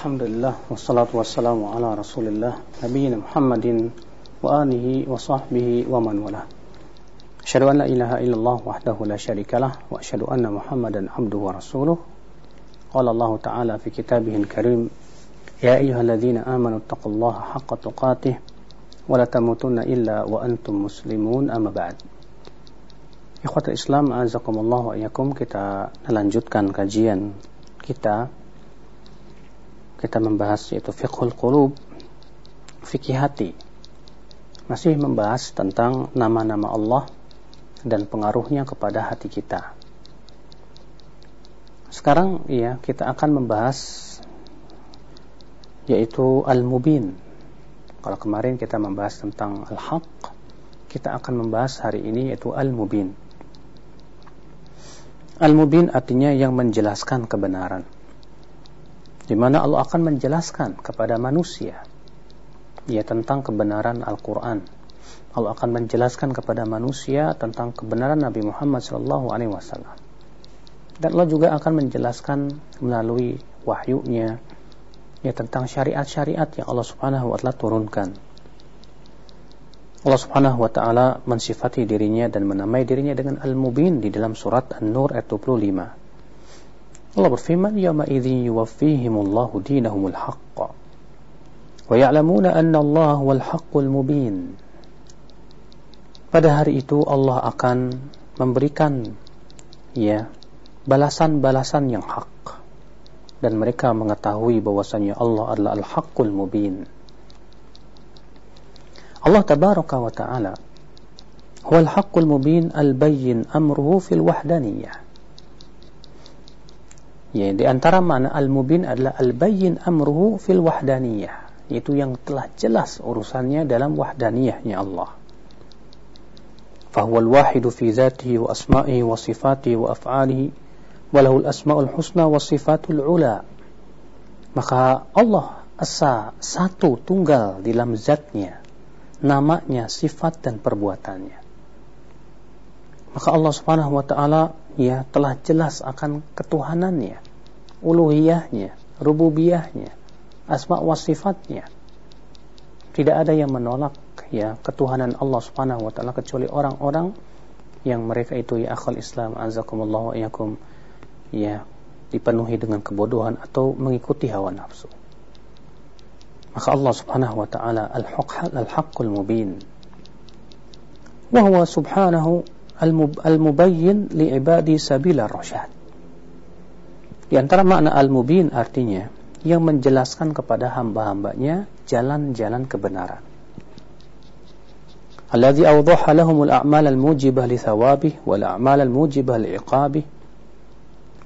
الحمد لله والصلاة والسلام على رسول الله نبينا محمد وآله وصحبه ومن والاه أشهد أن لا إله إلا الله وحده لا شريك له وأشهد أن محمدا عبده ورسوله قال الله تعالى في كتابه الكريم يا أيها الذين آمنوا اتقوا الله حق تقاته ولا تموتن إلا وأنتم مسلمون أما بعد Ikhwatul Islam, azakumullah wa iyakum, kita melanjutkan kajian kita kita membahas yaitu fiqhul qulub fikih hati. Masih membahas tentang nama-nama Allah dan pengaruhnya kepada hati kita. Sekarang ya kita akan membahas yaitu al-mubin. Kalau kemarin kita membahas tentang al-haq kita akan membahas hari ini yaitu al-mubin. Al-mubin artinya yang menjelaskan kebenaran di mana Allah akan menjelaskan kepada manusia ya tentang kebenaran Al-Qur'an. Allah akan menjelaskan kepada manusia tentang kebenaran Nabi Muhammad sallallahu alaihi wasallam. Dan Allah juga akan menjelaskan melalui wahyunya ya tentang syariat-syariat yang Allah Subhanahu wa taala turunkan. Allah Subhanahu wa taala mensifati dirinya dan menamai dirinya dengan Al-Mubin di dalam surat An-Nur ayat 25. Allah berfirman, "Yawma idzin yuwaffihimullahu dinahumul haqq wa ya'lamuna anna Allah wal haqqul mubin." Pada hari itu Allah akan memberikan ya balasan-balasan yang hak dan mereka mengetahui bahwasanya Allah adalah al-haqqul mubin. Allah tabaraka wa taala huwal haqqul mubin al-bayyin amruhu fil wahdaniyah Ya, di antara makna al-mubin adalah al-bayyin amruhu fil wahdaniyah, yaitu yang telah jelas urusannya dalam wahdaniyahnya Allah. Fahuwa al-wahidu fi zatihi wa asma'ihi wa sifatihi wa af'alihi wa lahu al-asma'ul husna wa sifatul ula. Maka Allah asa satu tunggal di dalam zatnya, namanya, sifat dan perbuatannya. Maka Allah Subhanahu wa taala ya telah jelas akan ketuhanannya, uluhiyahnya, rububiyahnya, asma wa sifatnya. Tidak ada yang menolak ya ketuhanan Allah Subhanahu wa taala kecuali orang-orang yang mereka itu ya akal Islam azakumullah wa iyakum ya dipenuhi dengan kebodohan atau mengikuti hawa nafsu. Maka Allah Subhanahu wa taala al-haqqul mubin. Wa huwa subhanahu al-mubayyin li'ibadi sabila rasyad. Di antara makna al-mubin artinya yang menjelaskan kepada hamba-hambanya jalan-jalan kebenaran. Alladhi awdaha lahumul a'mal al-mujibah li thawabih wal a'mal al-mujibah li iqabih.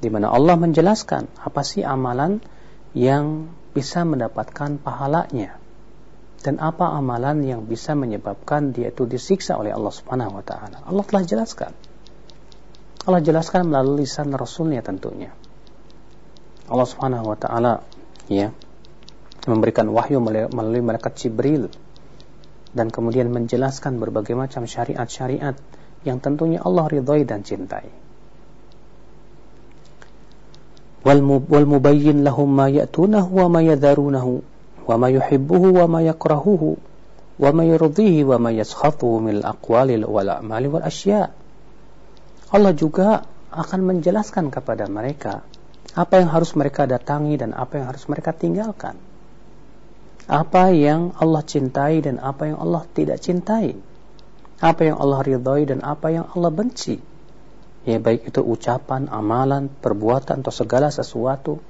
Di mana Allah menjelaskan apa sih amalan yang bisa mendapatkan pahalanya dan apa amalan yang bisa menyebabkan dia itu disiksa oleh Allah Subhanahu wa taala. Allah telah jelaskan. Allah jelaskan melalui lisan Rasulnya tentunya. Allah Subhanahu wa taala ya memberikan wahyu melalui malaikat Jibril dan kemudian menjelaskan berbagai macam syariat-syariat yang tentunya Allah ridhoi dan cintai. Wal mubayyin lahum ma ya'tunahu wa ma yadharunahu wa ma yuhibbuhu wa ma yakrahuhu wa ma yurdihi wa ma yaskhathu min al-aqwali wal a'mali wal asya. Allah juga akan menjelaskan kepada mereka apa yang harus mereka datangi dan apa yang harus mereka tinggalkan. Apa yang Allah cintai dan apa yang Allah tidak cintai. Apa yang Allah ridhoi dan apa yang Allah benci. Ya baik itu ucapan, amalan, perbuatan atau segala sesuatu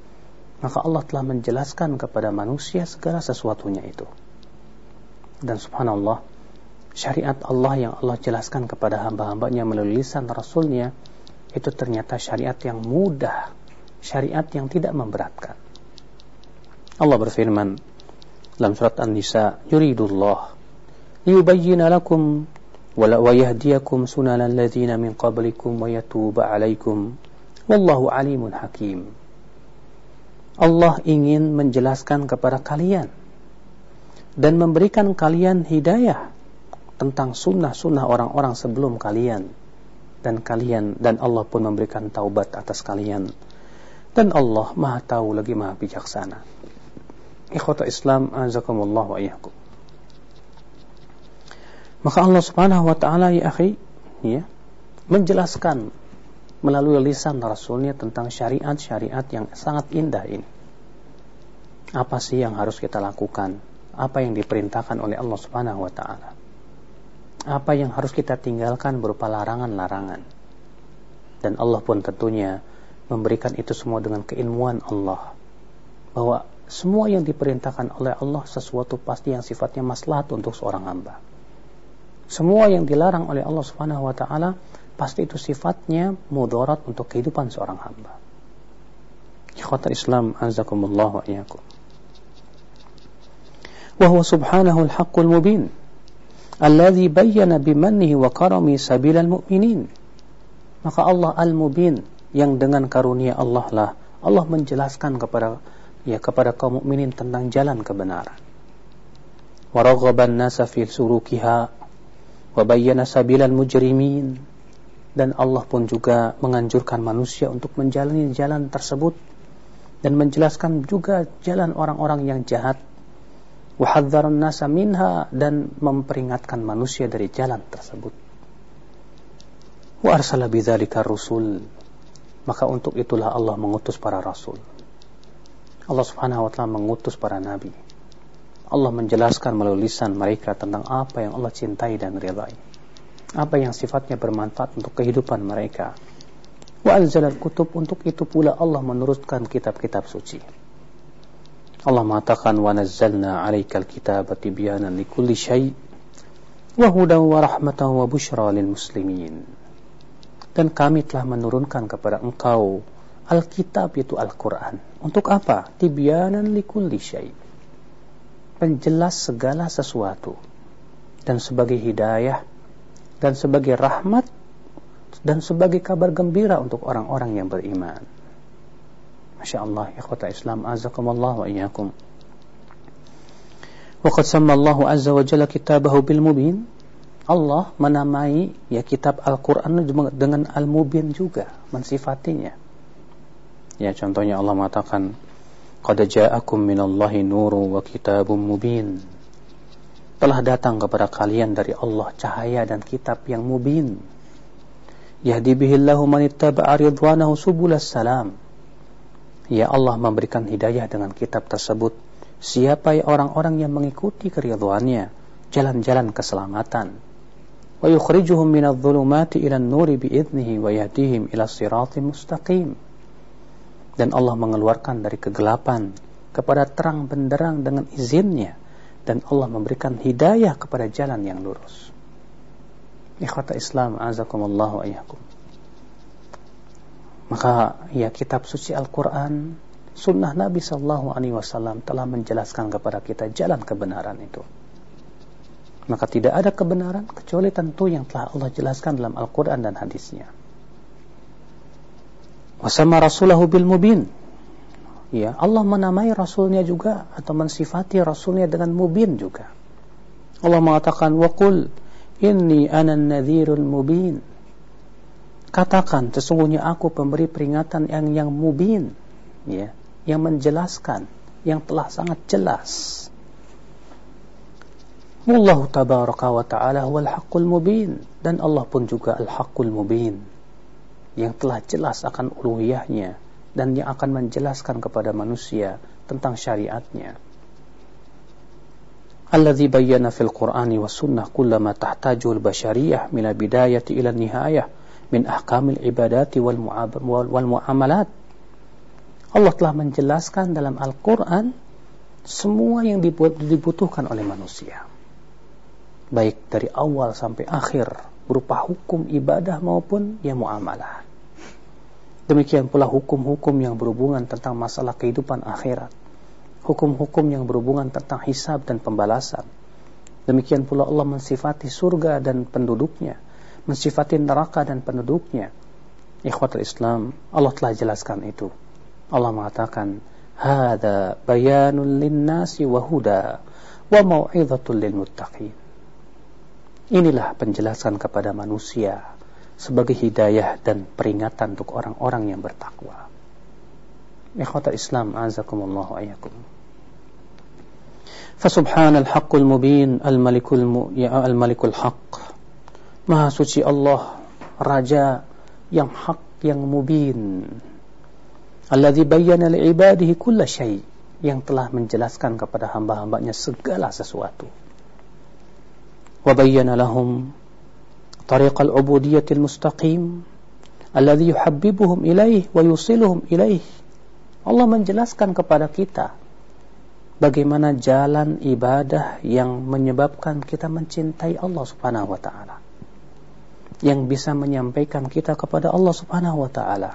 maka Allah telah menjelaskan kepada manusia segala sesuatunya itu. Dan subhanallah, syariat Allah yang Allah jelaskan kepada hamba-hambanya melalui lisan Rasulnya, itu ternyata syariat yang mudah, syariat yang tidak memberatkan. Allah berfirman dalam surat An-Nisa, "Yuridullah liyubayyana lakum wa ladzina min qablikum wallahu alimun hakim." Allah ingin menjelaskan kepada kalian dan memberikan kalian hidayah tentang sunnah-sunnah orang-orang sebelum kalian. Dan kalian dan Allah pun memberikan taubat atas kalian. Dan Allah maha tahu lagi maha bijaksana. Ikhwata Islam azakumullah wa iyyakum. Maka Allah Subhanahu wa taala ya akhi, ya, menjelaskan melalui lisan Rasulnya tentang syariat-syariat yang sangat indah ini. Apa sih yang harus kita lakukan? Apa yang diperintahkan oleh Allah Subhanahu wa taala? Apa yang harus kita tinggalkan berupa larangan-larangan? Dan Allah pun tentunya memberikan itu semua dengan keilmuan Allah bahwa semua yang diperintahkan oleh Allah sesuatu pasti yang sifatnya maslahat untuk seorang hamba. Semua yang dilarang oleh Allah Subhanahu wa taala pasti itu sifatnya mudarat untuk kehidupan seorang hamba. Ikhwatal Islam azakumullah wa iyyakum. Wa huwa subhanahu al-haqqul mubin alladhi bayyana bimannihi wa karami sabilal mu'minin. Maka Allah al-mubin yang dengan karunia Allah lah Allah menjelaskan kepada ya kepada kaum mukminin tentang jalan kebenaran. Wa raghaban nasa fi surukiha wa bayyana sabilal mujrimin dan Allah pun juga menganjurkan manusia untuk menjalani jalan tersebut dan menjelaskan juga jalan orang-orang yang jahat. Wa hadzarun nasa minha dan memperingatkan manusia dari jalan tersebut. Wa arsala bidzalika rusul. Maka untuk itulah Allah mengutus para rasul. Allah Subhanahu wa taala mengutus para nabi. Allah menjelaskan melalui lisan mereka tentang apa yang Allah cintai dan ridai. Apa yang sifatnya bermanfaat untuk kehidupan mereka. Wa anzalal kutub untuk itu pula Allah menurunkan kitab-kitab suci. Allah mengatakan wa nazzalna 'alaikal kitaba tibyanan likulli syai' wa hudan wa rahmatan wa busyra lil muslimin. Dan kami telah menurunkan kepada engkau Alkitab yaitu Al-Quran. Untuk apa? Tibyanan likulli syai' penjelas segala sesuatu dan sebagai hidayah dan sebagai rahmat dan sebagai kabar gembira untuk orang-orang yang beriman. Masya Allah, ikhwata Islam, azakumullah wa iyyakum. Sama Allah azza wa jalla kitabahu bil mubin. Allah menamai ya kitab Al-Quran dengan Al-Mubin juga, mensifatinya. Ya contohnya Allah mengatakan Qad ja'akum minallahi nuru wa kitabun mubin. Telah datang kepada kalian dari Allah cahaya dan kitab yang mubin. Yahdi bihillahu man ittaba'a ridwanahu subulas salam. Ya Allah memberikan hidayah dengan kitab tersebut siapa orang-orang yang mengikuti keridhaannya, jalan-jalan keselamatan. Wa yukhrijuhum minadh dhulumati ila an-nuri bi'idnihi wa yahdihim ila siratim mustaqim dan Allah mengeluarkan dari kegelapan kepada terang benderang dengan izinnya dan Allah memberikan hidayah kepada jalan yang lurus. Ikhwata Islam azakumullah wa. Maka ya kitab suci Al-Qur'an, sunnah Nabi sallallahu alaihi wasallam telah menjelaskan kepada kita jalan kebenaran itu. Maka tidak ada kebenaran kecuali tentu yang telah Allah jelaskan dalam Al-Qur'an dan hadisnya. Wasama rasulahu bil mubin. Ya, Allah menamai rasulnya juga atau mensifati rasulnya dengan mubin juga. Allah mengatakan waqul inni ana nadhirul mubin. Katakan sesungguhnya aku pemberi peringatan yang yang mubin, ya, yang menjelaskan, yang telah sangat jelas. Allah tabaraka wa ta'ala huwal haqqul mubin dan Allah pun juga al-haqqul mubin yang telah jelas akan uluhiyahnya dan yang akan menjelaskan kepada manusia tentang syariatnya. Alladhi bayyana fil Qur'ani wa sunnah kullama tahtaju al-bashariyah min al-bidayati ila nihayah min ahkamil ibadati wal, wal muamalat. Allah telah menjelaskan dalam Al-Quran semua yang dibutuhkan oleh manusia. Baik dari awal sampai akhir berupa hukum ibadah maupun ya muamalah. Demikian pula hukum-hukum yang berhubungan tentang masalah kehidupan akhirat. Hukum-hukum yang berhubungan tentang hisab dan pembalasan. Demikian pula Allah mensifati surga dan penduduknya. Mensifati neraka dan penduduknya. Ikhwatul Islam, Allah telah jelaskan itu. Allah mengatakan, Hada bayanun linnasi wa huda wa lil. Inilah penjelasan kepada manusia sebagai hidayah dan peringatan untuk orang-orang yang bertakwa. Ikhwata Islam azakumullah wa ayyakum. Fasubhan al-haqqul mubin al-malikul ya al-malikul haqq. Maha suci Allah, raja yang hak yang mubin. Alladhi bayyana li'ibadihi kulla syai' yang telah menjelaskan kepada hamba-hambanya segala sesuatu. Wa bayyana lahum Ubudiyatil mustaqim Alladhi yuhabbibuhum ilaih Wa yusiluhum ilaih Allah menjelaskan kepada kita bagaimana jalan ibadah yang menyebabkan kita mencintai Allah Subhanahu wa taala. Yang bisa menyampaikan kita kepada Allah Subhanahu wa taala.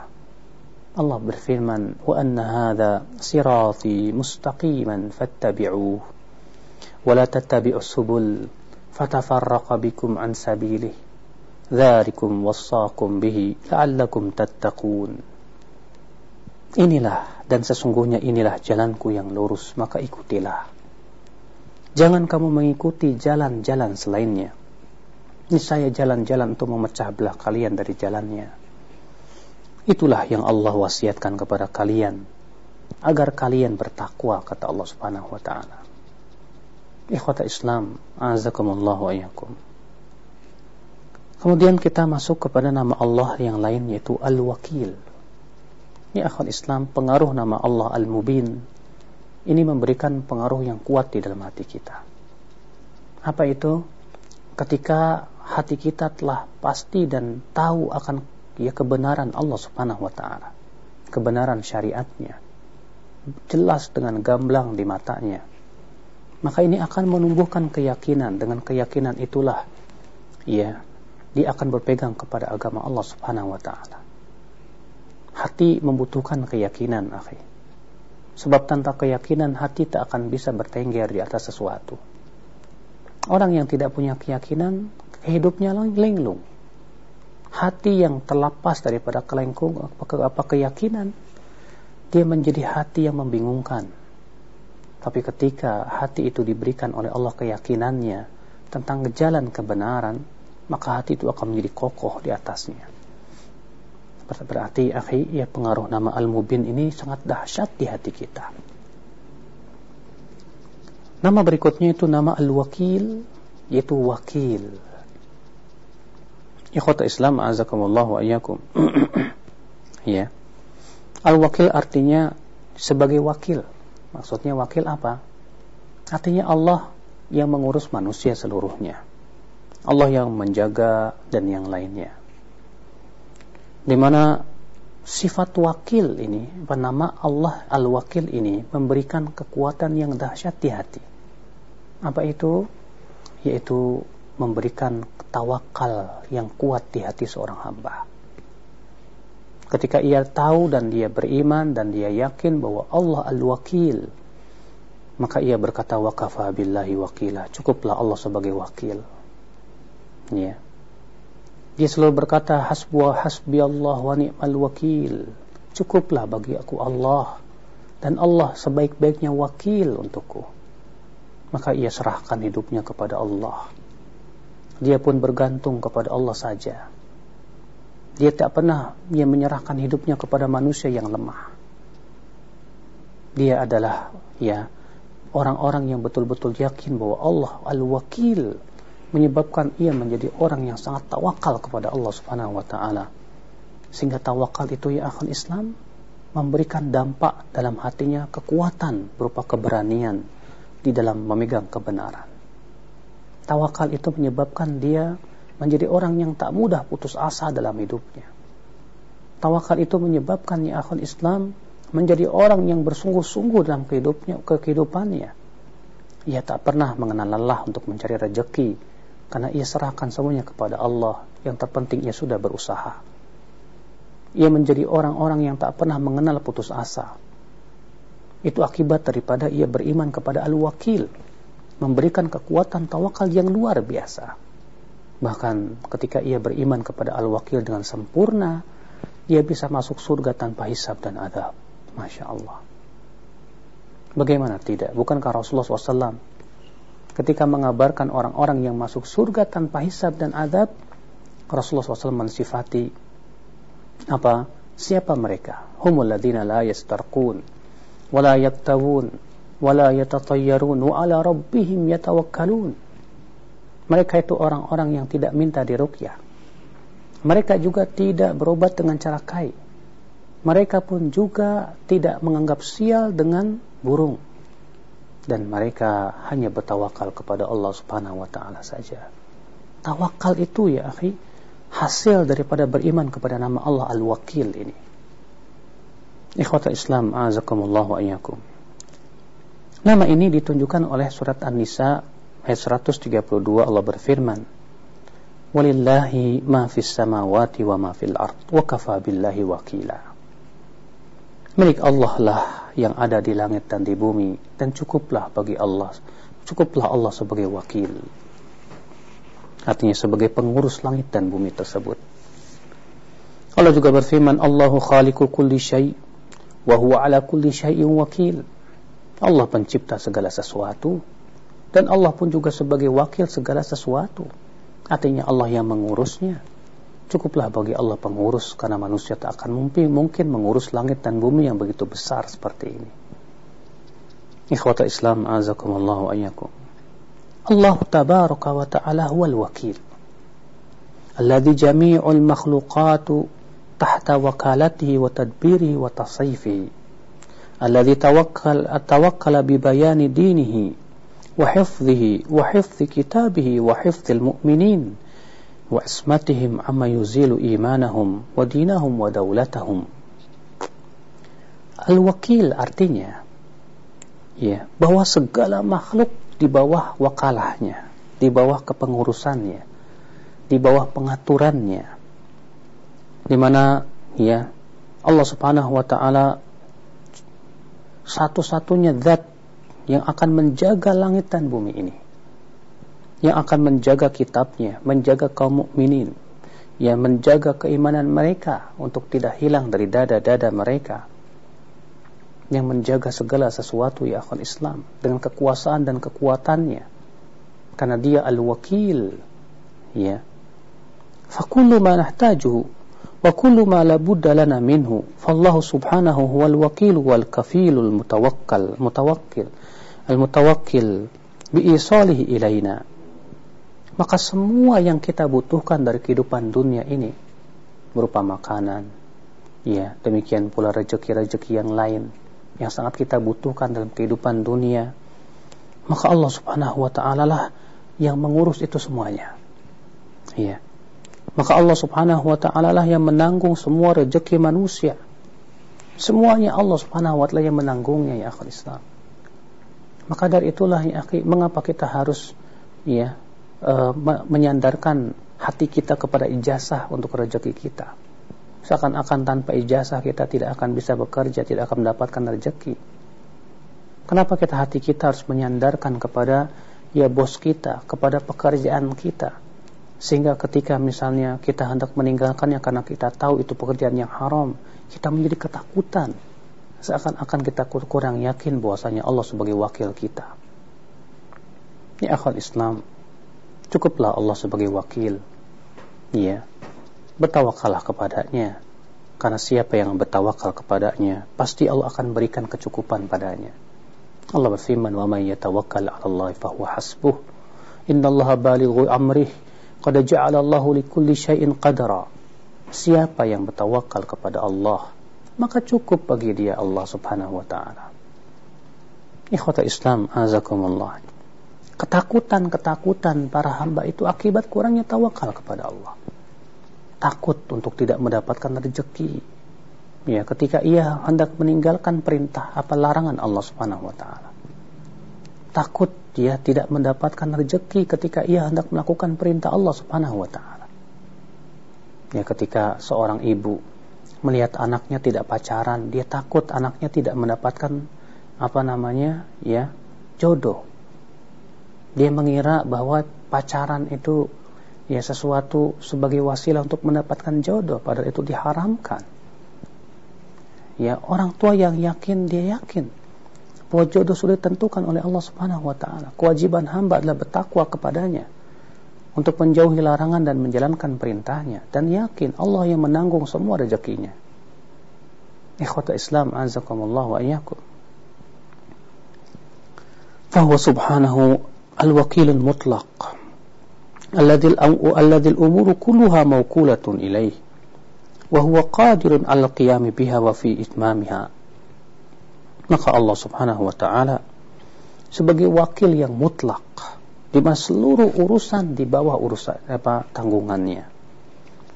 Allah berfirman, "Wa anna hadha sirati mustaqiman fattabi'uhu wa la tattabi'us subul fatafarraqa bikum an sabilihi. Dzalikum wassaakum bihi la'allakum tattaqun." Inilah dan sesungguhnya inilah jalanku yang lurus, maka ikutilah. Jangan kamu mengikuti jalan-jalan selainnya. Ini saya jalan-jalan untuk memecah belah kalian dari jalannya. Itulah yang Allah wasiatkan kepada kalian agar kalian bertakwa kata Allah Subhanahu wa taala. Ikhwata Islam, azakumullah wa. Kemudian kita masuk kepada nama Allah yang lain yaitu Al-Wakil. Ini akhwat Islam, pengaruh nama Allah Al-Mubin ini memberikan pengaruh yang kuat di dalam hati kita. Apa itu? Ketika hati kita telah pasti dan tahu akan ya kebenaran Allah Subhanahu wa taala, kebenaran syariatnya. Jelas dengan gamblang di matanya. Maka ini akan menumbuhkan keyakinan. Dengan keyakinan itulah ya dia akan berpegang kepada agama Allah Subhanahu wa taala. Hati membutuhkan keyakinan, akhi. Sebab tanpa keyakinan hati tak akan bisa bertengger di atas sesuatu. Orang yang tidak punya keyakinan, hidupnya linglung. Hati yang terlepas daripada kelengkung apa, apa keyakinan, dia menjadi hati yang membingungkan. Tapi ketika hati itu diberikan oleh Allah keyakinannya tentang jalan kebenaran, maka hati itu akan menjadi kokoh di atasnya. Berarti akhi, ya pengaruh nama Al-Mubin ini sangat dahsyat di hati kita. Nama berikutnya itu nama Al-Wakil, yaitu wakil. Ikhwata Islam, azakumullah wa iyyakum. ya. Al-Wakil artinya sebagai wakil. Maksudnya wakil apa? Artinya Allah yang mengurus manusia seluruhnya. Allah yang menjaga dan yang lainnya di mana sifat wakil ini bernama Allah Al-Wakil ini memberikan kekuatan yang dahsyat di hati. Apa itu? Yaitu memberikan tawakal yang kuat di hati seorang hamba. Ketika ia tahu dan dia beriman dan dia yakin bahwa Allah Al-Wakil, maka ia berkata wakafa billahi wakila. Cukuplah Allah sebagai wakil. Ya. Dia selalu berkata hasbu hasbi Allah wa ni'mal wakil. Cukuplah bagi aku Allah dan Allah sebaik-baiknya wakil untukku. Maka ia serahkan hidupnya kepada Allah. Dia pun bergantung kepada Allah saja. Dia tak pernah dia menyerahkan hidupnya kepada manusia yang lemah. Dia adalah ya orang-orang yang betul-betul yakin bahwa Allah al-wakil menyebabkan ia menjadi orang yang sangat tawakal kepada Allah Subhanahu wa taala. Sehingga tawakal itu ya akhul Islam memberikan dampak dalam hatinya kekuatan berupa keberanian di dalam memegang kebenaran. Tawakal itu menyebabkan dia menjadi orang yang tak mudah putus asa dalam hidupnya. Tawakal itu menyebabkan ya akhul Islam menjadi orang yang bersungguh-sungguh dalam kehidupnya, kehidupannya. Ia tak pernah mengenal lelah untuk mencari rejeki karena ia serahkan semuanya kepada Allah. Yang terpenting ia sudah berusaha. Ia menjadi orang-orang yang tak pernah mengenal putus asa. Itu akibat daripada ia beriman kepada Al-Wakil. Memberikan kekuatan tawakal yang luar biasa. Bahkan ketika ia beriman kepada Al-Wakil dengan sempurna ia bisa masuk surga tanpa hisab dan adab. Masya Allah. Bagaimana tidak? Bukankah Rasulullah SAW ketika mengabarkan orang-orang yang masuk surga tanpa hisab dan adab Rasulullah SAW mensifati apa siapa mereka humul ladina la yastarqun wala yaktawun wala yatatayyarun wa ala rabbihim yatawakkalun. Mereka itu orang-orang yang tidak minta diruqyah. Mereka juga tidak berobat dengan cara kai. Mereka pun juga tidak menganggap sial dengan burung. Dan mereka hanya bertawakal kepada Allah Subhanahu wa taala saja. Tawakal itu ya akhi, hasil daripada beriman kepada nama Allah Al-Wakil ini. Ikhwata Islam, azakumullah wa iyyakum. Nama ini ditunjukkan oleh surat An-Nisa ayat 132 Allah berfirman, "Walillahi ma fis samawati wa ma fil ard wa kafa billahi wakila." Milik Allah lah yang ada di langit dan di bumi dan cukuplah bagi Allah, cukuplah Allah sebagai wakil artinya sebagai pengurus langit dan bumi tersebut. Allah juga berfirman, Allahu khaliqu kulli syai' wa huwa ala kulli syai'in wakil. Allah pencipta segala sesuatu dan Allah pun juga sebagai wakil segala sesuatu. Artinya Allah yang mengurusnya. Cukuplah bagi Allah pengurus karena manusia tak akan mumpi, mungkin mengurus langit dan bumi yang begitu besar seperti ini. Ikhwata Islam azakumullahu ayyakum. Allah tabaraka wa ta'ala huwal wakil. Alladhi jami'ul makhluqatu tahta wakalatihi wa tadbirihi wa tasayfihi. Alladhi tawakkala bi bayani dinihi wa hifzihi wa hifzi kitabihi wa hifzi mu'minin. وعصمتهم عما يزيل إيمانهم ودينهم ودولتهم Al-wakil artinya ya bahwa segala makhluk di bawah wakalahnya, di bawah kepengurusannya, di bawah pengaturannya. Di mana ya Allah Subhanahu wa taala satu-satunya zat yang akan menjaga langit dan bumi ini. Yang akan menjaga kitabnya, menjaga kaum mukminin, yang menjaga keimanan mereka untuk tidak hilang dari dada-dada mereka yang menjaga segala sesuatu ya akhwan Islam dengan kekuasaan dan kekuatannya. Karena dia al-wakil ya. Kullu ma nahtajuhu wa kullu ma la budda lana minhu. Fallahu subhanahu huwal wakil wal kafilul mutawakkal mutawakkil al mutawakkil bi isalihi ilaina maka semua yang kita butuhkan dari kehidupan dunia ini berupa makanan. Ya demikian pula rezeki-rezeki yang lain yang sangat kita butuhkan dalam kehidupan dunia. Maka Allah Subhanahu wa taala lah yang mengurus itu semuanya. Ya. Maka Allah Subhanahu wa taala lah yang menanggung semua rezeki manusia. Semuanya Allah Subhanahu wa taala yang menanggungnya ya akhir Islam. Maka dari itulah ya mengapa kita harus ya uh, menyandarkan hati kita kepada ijazah untuk rezeki kita seakan-akan tanpa ijazah kita tidak akan bisa bekerja, tidak akan mendapatkan rezeki. Kenapa kita hati kita harus menyandarkan kepada ya bos kita, kepada pekerjaan kita? Sehingga ketika misalnya kita hendak meninggalkannya karena kita tahu itu pekerjaan yang haram, kita menjadi ketakutan. Seakan-akan kita kurang yakin bahwasanya Allah sebagai wakil kita. Ya akhwat Islam, cukuplah Allah sebagai wakil. Ya, bertawakallah kepadanya. Karena siapa yang bertawakal kepadanya pasti Allah akan berikan kecukupan padanya. Allah berfirman wa may yatawakkal 'ala Allah fa huwa hasbuh. Innallaha balighu amrih. Qad ja'ala Allahu likulli syai'in qadara siapa yang bertawakal kepada Allah maka cukup bagi dia Allah Subhanahu wa taala. Ikhwata Islam azakumullah ketakutan-ketakutan para hamba itu akibat kurangnya tawakal kepada Allah takut untuk tidak mendapatkan rezeki. Ya, ketika ia hendak meninggalkan perintah apa larangan Allah Subhanahu wa taala. Takut dia tidak mendapatkan rezeki ketika ia hendak melakukan perintah Allah Subhanahu wa taala. Ya, ketika seorang ibu melihat anaknya tidak pacaran, dia takut anaknya tidak mendapatkan apa namanya? ya, jodoh. Dia mengira bahwa pacaran itu ya sesuatu sebagai wasilah untuk mendapatkan jodoh padahal itu diharamkan. Ya orang tua yang yakin dia yakin bahwa jodoh sudah ditentukan oleh Allah Subhanahu wa taala. Kewajiban hamba adalah bertakwa kepadanya untuk menjauhi larangan dan menjalankan perintahnya. Dan yakin Allah yang menanggung semua rezekinya. Ikhwata Islam azakumullah wa iyyakum الوكيل المطلق. الذي الذي alladhi كلها al-umuru وهو قادر على القيام بها وفي al qiyam biha wa fi maka Allah Subhanahu wa taala sebagai wakil yang mutlak di mana seluruh urusan di bawah urusan apa tanggungannya.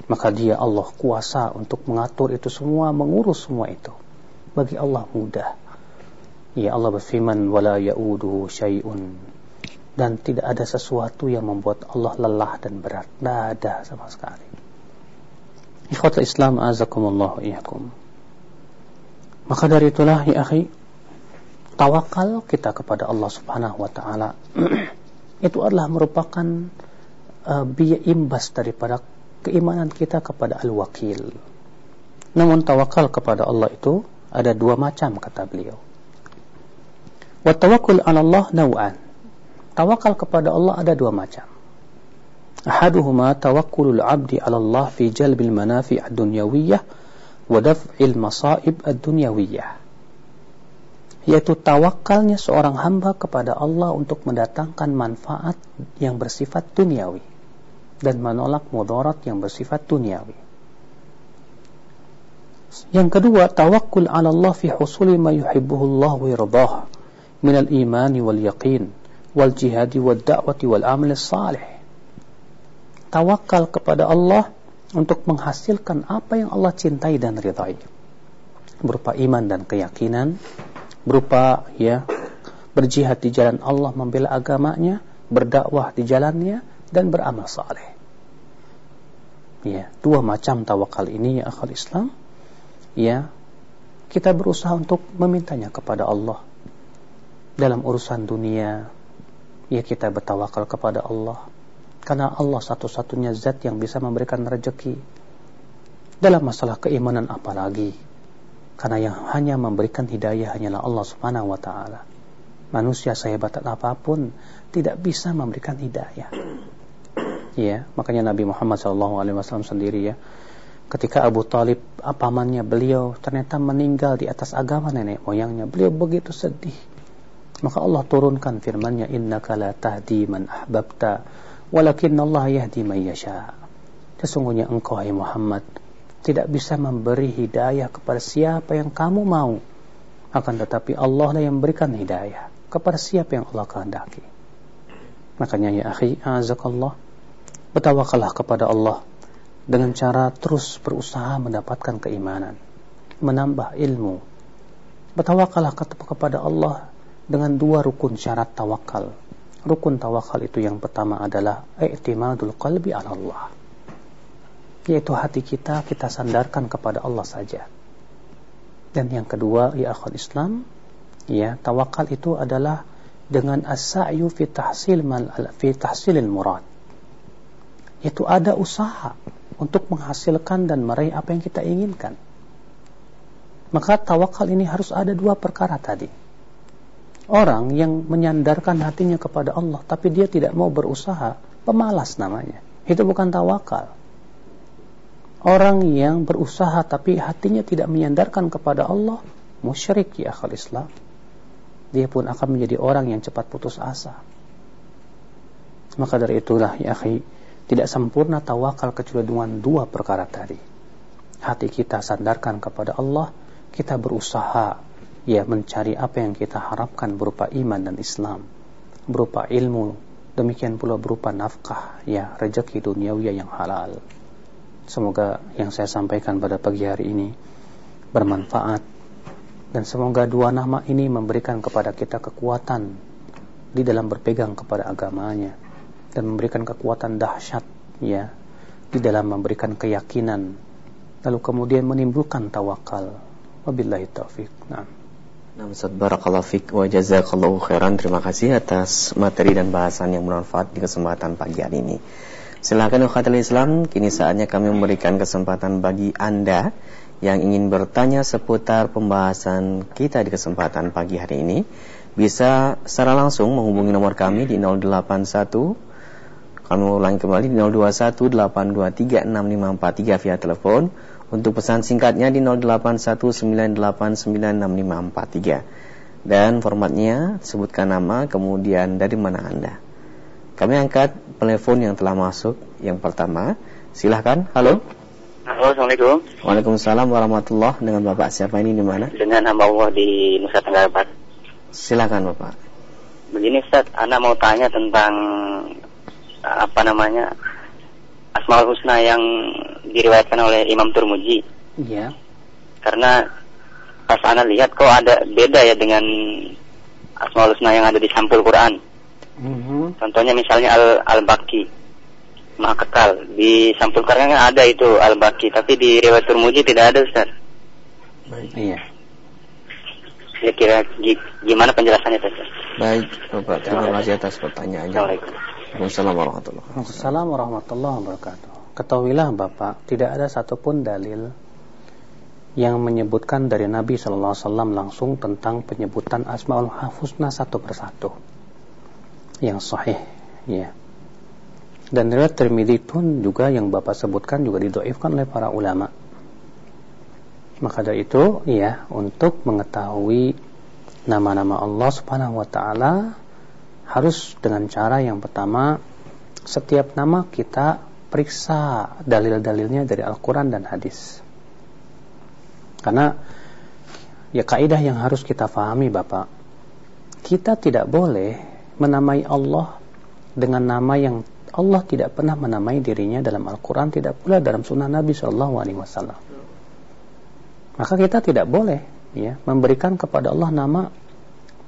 Maka dia Allah kuasa untuk mengatur itu semua mengurus semua itu. Bagi Allah mudah. Ya Allah berfirman wala yauduhu syai'un dan tidak ada sesuatu yang membuat Allah lelah dan berat tidak ada sama sekali ikhwatul Islam azakumullah iyakum maka dari itulah ya akhi tawakal kita kepada Allah Subhanahu wa taala itu adalah merupakan uh, biaya imbas daripada keimanan kita kepada Al-Wakil. Namun tawakal kepada Allah itu ada dua macam kata beliau. Wa tawakkul 'ala Allah naw'an. Tawakal kepada Allah ada dua macam. Ahaduhuma tawakkulul 'abdi 'ala Allah fi jalbil manafi' ad-dunyawiyyah wa daf'il masa'ib ad-dunyawiyyah yaitu tawakalnya seorang hamba kepada Allah untuk mendatangkan manfaat yang bersifat duniawi dan menolak mudarat yang bersifat duniawi. Yang kedua, tawakul ala Allah fi husuli ma yuhibbuhu Allah wa min al-iman wal yaqin wal jihad wal da'wati wal amal salih. Tawakal kepada Allah untuk menghasilkan apa yang Allah cintai dan ridai berupa iman dan keyakinan berupa ya berjihad di jalan Allah membela agamanya, berdakwah di jalannya dan beramal saleh. Ya, dua macam tawakal ini ya akal Islam. Ya, kita berusaha untuk memintanya kepada Allah dalam urusan dunia. Ya kita bertawakal kepada Allah karena Allah satu-satunya zat yang bisa memberikan rezeki. Dalam masalah keimanan apalagi karena yang hanya memberikan hidayah hanyalah Allah Subhanahu wa taala. Manusia sehebat apa pun tidak bisa memberikan hidayah. Ya, makanya Nabi Muhammad SAW sendiri ya, ketika Abu Talib pamannya beliau ternyata meninggal di atas agama nenek moyangnya, beliau begitu sedih. Maka Allah turunkan firman-Nya, "Innaka la tahdi man ahbabta, walakin Allah yahdi man yasha." Sesungguhnya engkau hai Muhammad tidak bisa memberi hidayah kepada siapa yang kamu mau. Akan tetapi Allah lah yang memberikan hidayah kepada siapa yang Allah kehendaki. Makanya ya akhi, azakallah, bertawakallah kepada Allah dengan cara terus berusaha mendapatkan keimanan, menambah ilmu. Bertawakallah kepada Allah dengan dua rukun syarat tawakal. Rukun tawakal itu yang pertama adalah i'timadul qalbi ala Allah yaitu hati kita kita sandarkan kepada Allah saja. Dan yang kedua, ya akhul Islam, ya tawakal itu adalah dengan as-sa'yu fi tahsil mal fi tahsilil murad. Itu ada usaha untuk menghasilkan dan meraih apa yang kita inginkan. Maka tawakal ini harus ada dua perkara tadi. Orang yang menyandarkan hatinya kepada Allah tapi dia tidak mau berusaha, pemalas namanya. Itu bukan tawakal. Orang yang berusaha tapi hatinya tidak menyandarkan kepada Allah, musyrik ya akal Islam. Dia pun akan menjadi orang yang cepat putus asa. Maka dari itulah ya akhi, tidak sempurna tawakal kecuali dengan dua perkara tadi. Hati kita sandarkan kepada Allah, kita berusaha ya mencari apa yang kita harapkan berupa iman dan Islam, berupa ilmu, demikian pula berupa nafkah ya rezeki duniawi yang halal. Semoga yang saya sampaikan pada pagi hari ini bermanfaat. Dan semoga dua nama ini memberikan kepada kita kekuatan di dalam berpegang kepada agamanya. Dan memberikan kekuatan dahsyat ya di dalam memberikan keyakinan. Lalu kemudian menimbulkan tawakal. Wabillahi taufik nah Ustaz Barakallahu Fik wa jazakallahu khairan. Terima kasih atas materi dan bahasan yang bermanfaat di kesempatan pagi hari ini. Silakan ukhatul Islam, kini saatnya kami memberikan kesempatan bagi Anda yang ingin bertanya seputar pembahasan kita di kesempatan pagi hari ini. Bisa secara langsung menghubungi nomor kami di 081 kami ulangi kembali di 0218236543 via telepon. Untuk pesan singkatnya di 0819896543. dan formatnya sebutkan nama kemudian dari mana Anda. Kami angkat telepon yang telah masuk. Yang pertama, silahkan. Halo. Halo, Assalamualaikum. Waalaikumsalam warahmatullah. Dengan Bapak siapa ini di mana? Dengan hamba Allah di Nusa Tenggara Barat. Silakan Bapak. Begini Ustaz, Anda mau tanya tentang apa namanya Asmaul Husna yang diriwayatkan oleh Imam Turmuji. Iya. Karena pas Anda lihat kok ada beda ya dengan Asmaul Husna yang ada di sampul Quran. Mhm. Contohnya misalnya Al Al-Baqi. Maha kekal. Di sampul Quran kan ada itu Al-Baqi, tapi di riwayat Turmuji tidak ada Ustaz. Iya. Ya kira gi- gimana penjelasannya Ustaz? Baik, Bapak. Terima kasih atas pertanyaannya. Assalamualaikum. Waalaikumsalam warahmatullahi wabarakatuh. Assalamualaikum warahmatullahi wabarakatuh. Ketahuilah Bapak, tidak ada satupun dalil yang menyebutkan dari Nabi Shallallahu Alaihi Wasallam langsung tentang penyebutan Asmaul Husna satu persatu yang sahih, ya. Dan riwayat Tirmidzi pun juga yang Bapak sebutkan juga didoifkan oleh para ulama. Maka dari itu, ya, untuk mengetahui nama-nama Allah Subhanahu wa taala harus dengan cara yang pertama setiap nama kita periksa dalil-dalilnya dari Al-Qur'an dan hadis. Karena ya kaidah yang harus kita pahami Bapak, kita tidak boleh menamai Allah dengan nama yang Allah tidak pernah menamai dirinya dalam Al-Quran, tidak pula dalam sunnah Nabi Shallallahu Alaihi Wasallam. Maka kita tidak boleh ya memberikan kepada Allah nama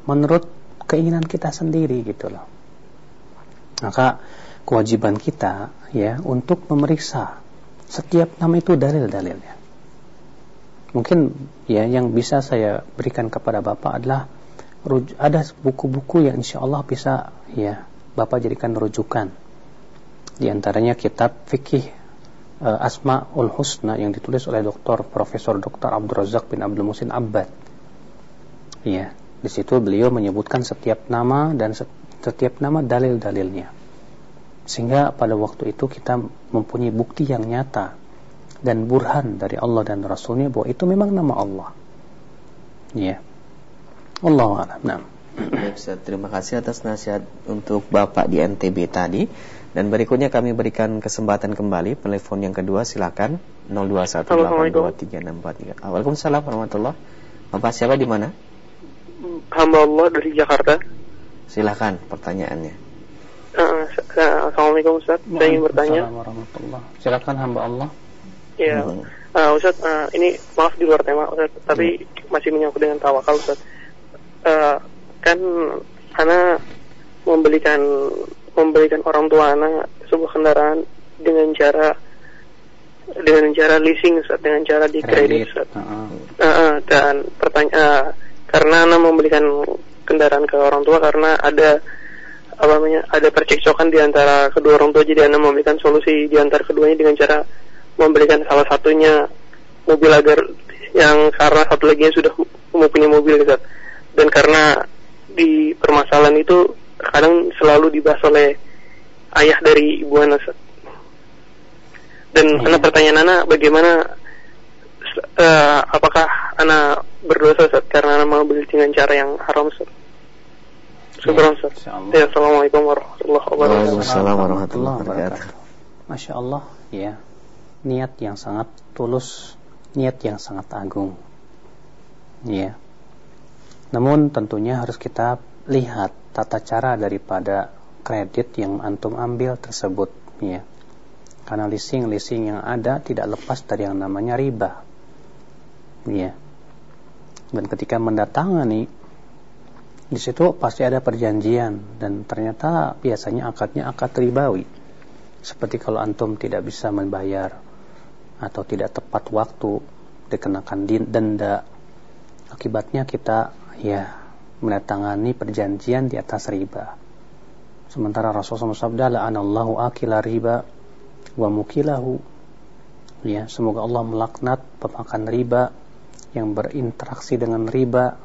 menurut keinginan kita sendiri gitu loh. Maka kewajiban kita ya untuk memeriksa setiap nama itu dalil-dalilnya. Mungkin ya yang bisa saya berikan kepada Bapak adalah ada buku-buku yang insya Allah bisa ya Bapak jadikan rujukan. Di antaranya kitab fikih uh, Asmaul Husna yang ditulis oleh Dr. Profesor Dr. Abdul Razak bin Abdul Musin Abbad. Ya, di situ beliau menyebutkan setiap nama dan set- setiap nama dalil-dalilnya. Sehingga pada waktu itu kita mempunyai bukti yang nyata dan burhan dari Allah dan Rasulnya bahwa itu memang nama Allah. Ya. Allah a'lam. Nah. Baik, Ustaz. Terima kasih atas nasihat untuk Bapak di NTB tadi. Dan berikutnya kami berikan kesempatan kembali telepon yang kedua silakan 0218236643. Waalaikumsalam warahmatullahi Bapak siapa di mana? Hamba Allah dari Jakarta. Silakan pertanyaannya. Uh, Assalamualaikum Ustaz. Saya ingin bertanya. Silakan hamba Allah. Ya, Hmm. uh, Ustaz, uh, ini maaf di luar tema Ustaz, tapi masih menyangkut dengan tawakal Ustaz. Uh, kan Ana membelikan membelikan orang tua Ana sebuah kendaraan dengan cara dengan cara leasing Ustaz, dengan cara di kredit Ustaz. Heeh. Uh, uh, dan pertanyaan karena Ana membelikan kendaraan ke orang tua karena ada apa namanya ada percekcokan di antara kedua orang tua jadi Ana memberikan solusi di antara keduanya dengan cara membelikan salah satunya mobil agar yang karena satu lagi sudah mempunyai mobil gitu dan karena di permasalahan itu kadang selalu dibahas oleh ayah dari ibu Ana Ustaz. dan Iya. Ana pertanyaan Ana bagaimana eh, apakah Ana berdosa Ustaz karena mau beli dengan cara yang haram Ustaz? Syukur Ustaz. Insyaallah. Ya, Assalamualaikum warahmatullahi wabarakatuh. Waalaikumsalam warahmatullahi wabarakatuh. Masya Allah, ya. Niat yang sangat tulus, niat yang sangat agung. Ya. Namun tentunya harus kita lihat tata cara daripada kredit yang antum ambil tersebut, ya. Karena leasing-leasing yang ada tidak lepas dari yang namanya riba. Ya. Dan ketika mendatangani di situ pasti ada perjanjian dan ternyata biasanya akadnya akad ribawi. Seperti kalau antum tidak bisa membayar atau tidak tepat waktu dikenakan denda. Akibatnya kita ya menandatangani perjanjian di atas riba. Sementara Rasulullah SAW la'anallahu akila riba wa mukilahu. Ya, semoga Allah melaknat pemakan riba yang berinteraksi dengan riba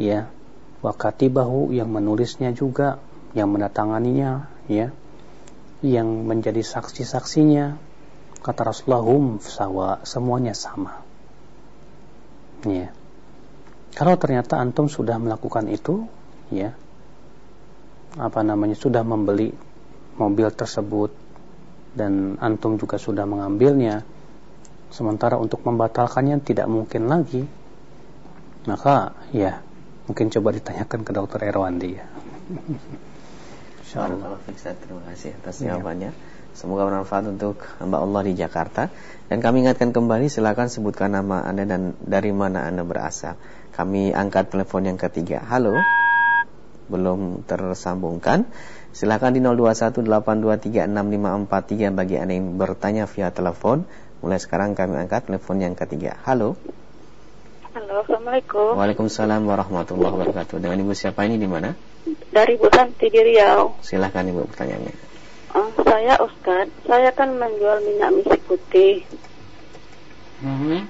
ya. Wakatibahu yang menulisnya juga yang mendatanganinya ya. Yang menjadi saksi-saksinya kata Rasulullah sawa semuanya sama. Ya. Kalau ternyata antum sudah melakukan itu, ya, apa namanya sudah membeli mobil tersebut dan antum juga sudah mengambilnya, sementara untuk membatalkannya tidak mungkin lagi, maka ya mungkin coba ditanyakan ke dokter Erwandi ya. Insyaallah. Terima kasih atas iya. jawabannya. Semoga bermanfaat untuk hamba Allah di Jakarta. Dan kami ingatkan kembali silakan sebutkan nama Anda dan dari mana Anda berasal. Kami angkat telepon yang ketiga. Halo. Belum tersambungkan. Silakan di 0218236543 bagi Anda yang bertanya via telepon. Mulai sekarang kami angkat telepon yang ketiga. Halo. Halo, Assalamualaikum. Waalaikumsalam warahmatullahi wabarakatuh. Dengan Ibu siapa ini di mana? Dari Bu Santi di Riau. Silahkan Ibu pertanyaannya. Uh, saya Ustad, saya kan menjual minyak misik putih. Mm -hmm.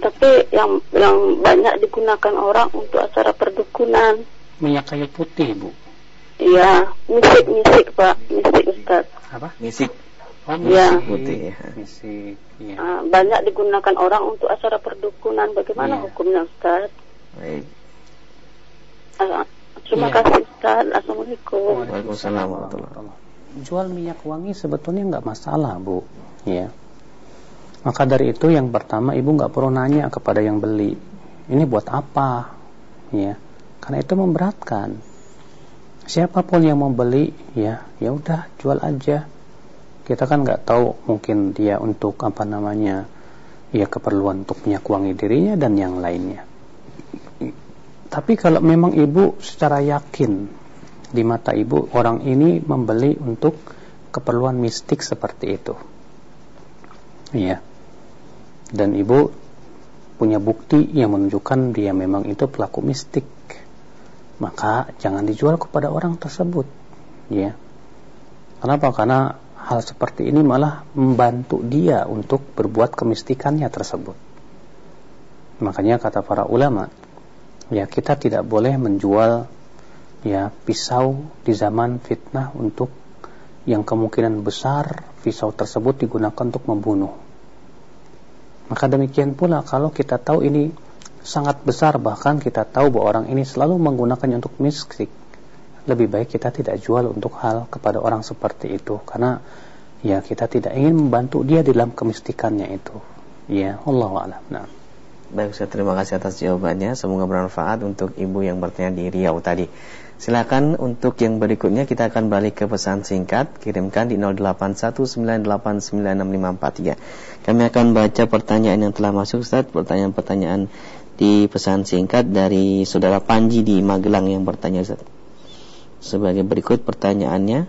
tapi yang yang banyak digunakan orang untuk acara perdukunan. Minyak kayu putih, Bu. Iya, misik misik Pak, misik Ustad. Apa? Misik. Oh, ya. putih. Ya. Misik. Ya. Uh, banyak digunakan orang untuk acara perdukunan. Bagaimana ya. hukumnya Ustaz? Baik. Uh, terima ya. kasih Ustaz. Assalamualaikum. Waalaikumsalam Jual minyak wangi sebetulnya nggak masalah Bu. Ya. Maka dari itu yang pertama ibu nggak perlu nanya kepada yang beli. Ini buat apa? Ya. Karena itu memberatkan. Siapa pun yang mau beli, ya, ya udah jual aja kita kan nggak tahu mungkin dia untuk apa namanya ya keperluan untuk minyak wangi dirinya dan yang lainnya. Tapi kalau memang ibu secara yakin di mata ibu orang ini membeli untuk keperluan mistik seperti itu. Iya. Dan ibu punya bukti yang menunjukkan dia memang itu pelaku mistik. Maka jangan dijual kepada orang tersebut. Ya kenapa? Karena hal seperti ini malah membantu dia untuk berbuat kemistikannya tersebut. Makanya kata para ulama, ya kita tidak boleh menjual ya pisau di zaman fitnah untuk yang kemungkinan besar pisau tersebut digunakan untuk membunuh. Maka demikian pula kalau kita tahu ini sangat besar bahkan kita tahu bahwa orang ini selalu menggunakannya untuk mistik lebih baik kita tidak jual untuk hal kepada orang seperti itu. Karena ya kita tidak ingin membantu dia dalam kemistikannya itu. Ya Allah a'lam. Nah. Baik saya terima kasih atas jawabannya. Semoga bermanfaat untuk ibu yang bertanya di Riau tadi. Silakan untuk yang berikutnya kita akan balik ke pesan singkat. Kirimkan di 0819896543 Kami akan baca pertanyaan yang telah masuk Ustaz. Pertanyaan-pertanyaan di pesan singkat dari saudara Panji di Magelang yang bertanya Ustaz sebagai berikut pertanyaannya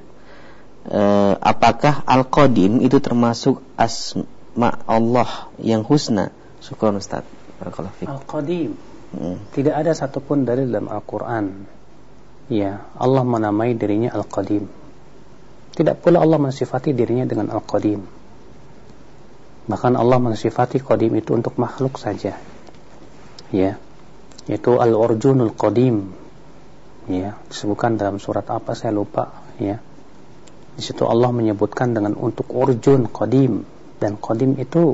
e, apakah Al-Qadim itu termasuk asma Allah yang husna? Syukur Ustaz. Al-Qadim. Hmm. tidak ada satupun dari dalam Al-Quran. Ya Allah menamai dirinya Al-Qadim. Tidak pula Allah mensifati dirinya dengan Al-Qadim. Bahkan Allah mensifati Qadim itu untuk makhluk saja. Ya yaitu Al-Urjunul Qadim ya disebutkan dalam surat apa saya lupa ya. Di situ Allah menyebutkan dengan untuk urjun qadim. Dan qadim itu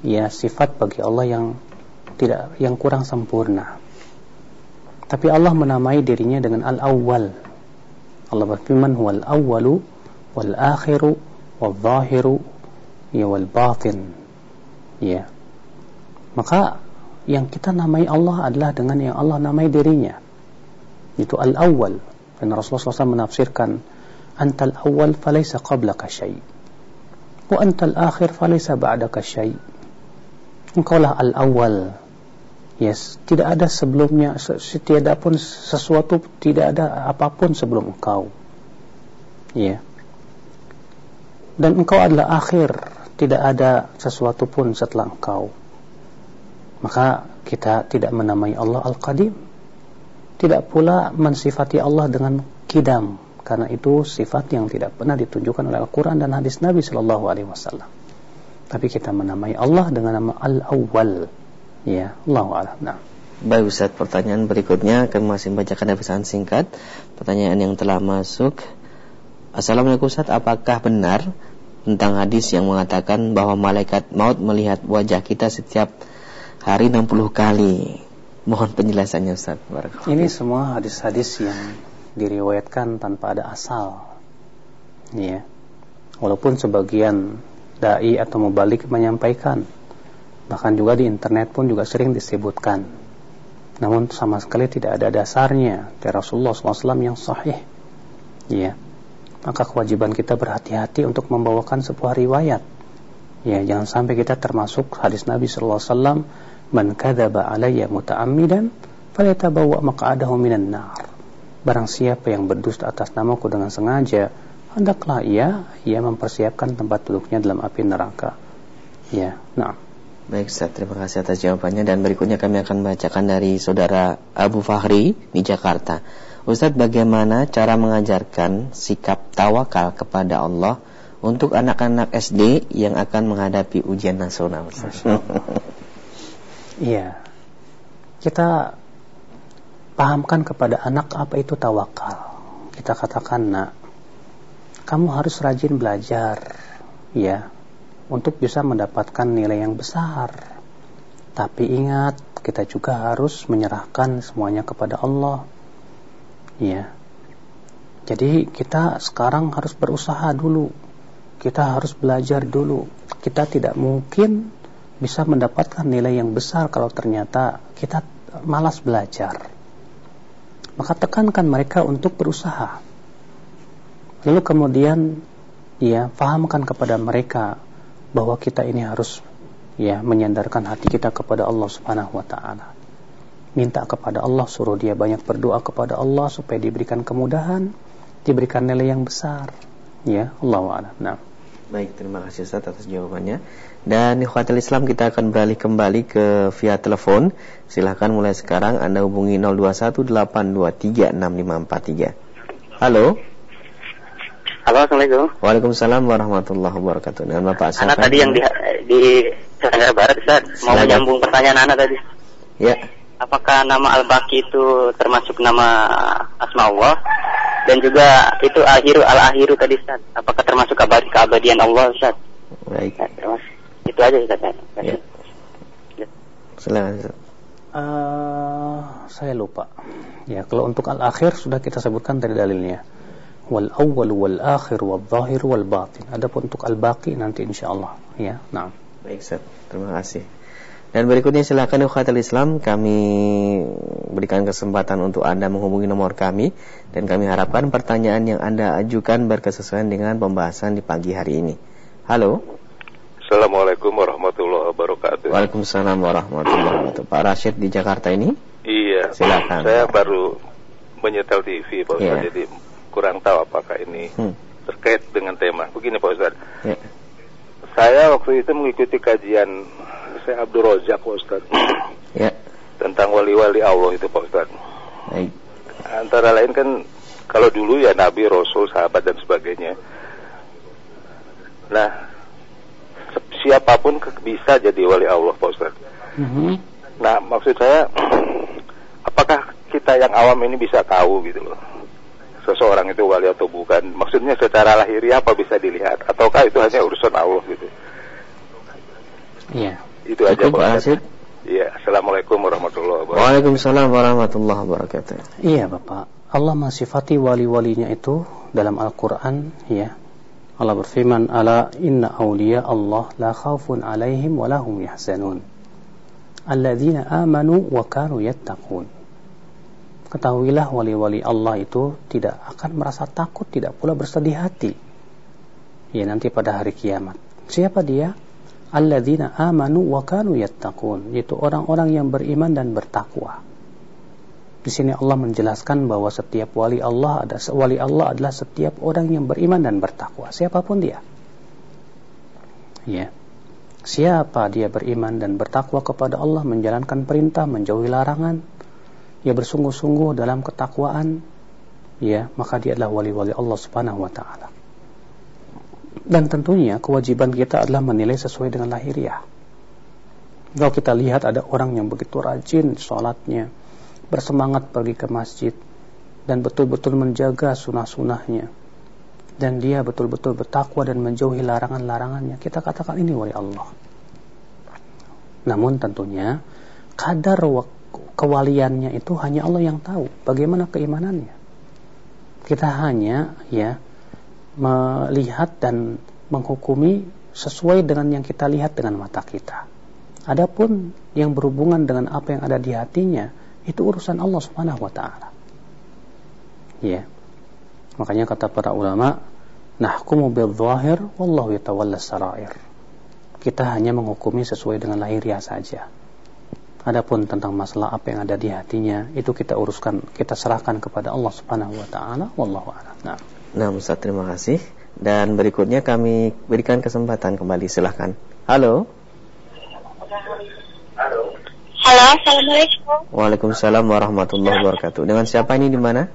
ya sifat bagi Allah yang tidak yang kurang sempurna. Tapi Allah menamai dirinya dengan al-awwal. Allah berfirman wal awwalu wal akhiru wal zahiru ya wal batin ya. Maka yang kita namai Allah adalah dengan yang Allah namai dirinya itu al-awwal. Dan Rasulullah SAW menafsirkan antal awwal falaysa qablaka syai wa antal akhir falaysa ba'daka syai. Engkaulah al-awwal. Yes tidak ada sebelumnya setiada pun sesuatu tidak ada apa pun sebelum engkau. Ya. Yeah. dan engkau adalah akhir tidak ada sesuatu pun setelah engkau. Maka kita tidak menamai Allah Al-Qadim tidak pula mensifati Allah dengan kidam karena itu sifat yang tidak pernah ditunjukkan oleh Al-Quran dan hadis Nabi Shallallahu Alaihi Wasallam. Tapi kita menamai Allah dengan nama Al-Awwal. Ya, Allah Alam. Nah. Baik Ustaz, pertanyaan berikutnya kami masih membacakan pesan singkat. Pertanyaan yang telah masuk. Assalamualaikum Ustaz, apakah benar tentang hadis yang mengatakan bahwa malaikat maut melihat wajah kita setiap hari 60 kali? Mohon penjelasannya Ustaz. Ini semua hadis-hadis yang diriwayatkan tanpa ada asal. Ya. Walaupun sebagian dai atau mubalik menyampaikan. Bahkan juga di internet pun juga sering disebutkan. Namun sama sekali tidak ada dasarnya dari Rasulullah SAW yang sahih. Ya. Maka kewajiban kita berhati-hati untuk membawakan sebuah riwayat. Ya, jangan sampai kita termasuk hadis Nabi SAW Man kadzaba alayya muta'ammidan falyatabawwa maq'adahu minan nar. Barang siapa yang berdusta atas namaku dengan sengaja, hendaklah ia ia mempersiapkan tempat duduknya dalam api neraka. Ya, nah. Baik Ustaz, terima kasih atas jawabannya dan berikutnya kami akan bacakan dari saudara Abu Fahri di Jakarta. Ustadz bagaimana cara mengajarkan sikap tawakal kepada Allah untuk anak-anak SD yang akan menghadapi ujian nasional Ustaz? Iya. Kita pahamkan kepada anak apa itu tawakal. Kita katakan, "Nak, kamu harus rajin belajar." Ya, untuk bisa mendapatkan nilai yang besar. Tapi ingat, kita juga harus menyerahkan semuanya kepada Allah. Ya. Jadi kita sekarang harus berusaha dulu. Kita harus belajar dulu. Kita tidak mungkin bisa mendapatkan nilai yang besar kalau ternyata kita malas belajar. Maka tekankan mereka untuk berusaha. Lalu kemudian ya fahamkan kepada mereka bahwa kita ini harus ya menyandarkan hati kita kepada Allah Subhanahu wa taala. Minta kepada Allah suruh dia banyak berdoa kepada Allah supaya diberikan kemudahan, diberikan nilai yang besar. Ya, Allah a'lam. Nah. Baik, terima kasih Ustaz atas jawabannya. Dan ikhwatul Islam kita akan beralih kembali ke via telepon. Silahkan mulai sekarang Anda hubungi 0218236543. Halo. Halo, Assalamualaikum. Waalaikumsalam warahmatullahi wabarakatuh. Dengan Bapak siapa? Anak tadi yang di, di Tenggara Barat, Ustaz. Mau menyambung pertanyaan Anak tadi. Ya. Apakah nama Al-Baqi itu termasuk nama Asma Allah? Dan juga itu akhiru al-akhiru tadi Ustaz. Apakah termasuk abadi keabadian Allah Ustaz? Baik. Ya, itu aja Ustaz. Ya. ya. Silakan Ustaz. Uh, saya lupa. Ya, kalau untuk al-akhir sudah kita sebutkan dari dalilnya. Wal awwal wal akhir wal zahir wal batin. Adapun untuk al-baqi nanti insyaallah ya. Nah. Baik Ustaz. Terima kasih. Dan berikutnya silakan ukhatul Islam kami berikan kesempatan untuk Anda menghubungi nomor kami dan kami harapkan pertanyaan yang Anda ajukan berkesesuaian dengan pembahasan di pagi hari ini. Halo. Assalamualaikum warahmatullahi wabarakatuh. Waalaikumsalam warahmatullahi wabarakatuh. Pak Rashid di Jakarta ini? Iya. Silakan. Saya baru menyetel TV Pak Ustaz, yeah. jadi kurang tahu apakah ini hmm. terkait dengan tema. Begini Pak Ustaz. Yeah. Saya waktu itu mengikuti kajian saya Abdul Rozak Pak Ustaz. Ya. Tentang wali-wali Allah itu Pak Ustaz. Baik. Antara lain kan kalau dulu ya Nabi, Rasul, sahabat dan sebagainya. Nah, siapa pun bisa jadi wali Allah Pak Ustaz. Mm -hmm. Nah, maksud saya apakah kita yang awam ini bisa tahu gitu loh seseorang itu wali atau bukan maksudnya secara lahiriah apa bisa dilihat ataukah itu hanya urusan Allah gitu Iya itu aja Pak Asyid. Iya, Assalamualaikum warahmatullahi wabarakatuh. Waalaikumsalam warahmatullahi wabarakatuh. Iya Bapak, Allah mensifati wali-walinya itu dalam Al-Quran ya. Allah berfirman, Ala inna awliya Allah la khawfun alaihim wa lahum yahzanun. Alladzina amanu wa kanu yattaqun. Ketahuilah wali-wali Allah itu tidak akan merasa takut, tidak pula bersedih hati. Ya nanti pada hari kiamat. Siapa dia? alladzina amanu wa kanu yattaqun yaitu orang-orang yang beriman dan bertakwa. Di sini Allah menjelaskan bahwa setiap wali Allah ada wali Allah adalah setiap orang yang beriman dan bertakwa, siapa pun dia. Ya. Siapa dia beriman dan bertakwa kepada Allah, menjalankan perintah, menjauhi larangan, ia bersungguh-sungguh dalam ketakwaan, ya, maka dia adalah wali-wali Allah Subhanahu wa taala. Dan tentunya kewajiban kita adalah menilai sesuai dengan lahiriah. Kalau kita lihat ada orang yang begitu rajin sholatnya, bersemangat pergi ke masjid, dan betul-betul menjaga sunnah-sunnahnya, dan dia betul-betul bertakwa dan menjauhi larangan-larangannya, kita katakan ini wali Allah. Namun tentunya kadar kewaliannya itu hanya Allah yang tahu bagaimana keimanannya. Kita hanya ya melihat dan menghukumi sesuai dengan yang kita lihat dengan mata kita. Adapun yang berhubungan dengan apa yang ada di hatinya itu urusan Allah Subhanahu wa taala. Ya. Makanya kata para ulama, nahkumu bil-zahir wallahu yatawalla sarair. Kita hanya menghukumi sesuai dengan lahiriah saja. Adapun tentang masalah apa yang ada di hatinya itu kita uruskan, kita serahkan kepada Allah Subhanahu wa taala wallahu a'lam. Nah. Nah, Ustaz terima kasih. Dan berikutnya kami berikan kesempatan kembali silahkan. Halo. Halo, Assalamualaikum. Waalaikumsalam warahmatullahi wabarakatuh. Dengan siapa ini di mana?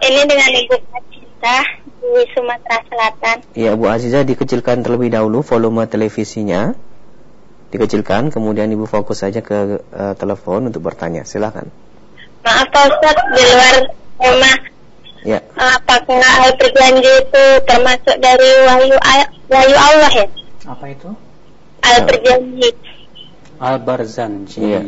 Ini dengan Ibu Aziza di Sumatera Selatan. Iya, Bu Aziza dikecilkan terlebih dahulu volume televisinya. Dikecilkan, kemudian Ibu fokus saja ke uh, telepon untuk bertanya. Silahkan. Maaf Pak Ustaz, di luar tema. Ya. Apakah hal berjanji itu termasuk dari wahyu wahyu Allah ya? Apa itu? Al berjanji. Al barzanji. Iya.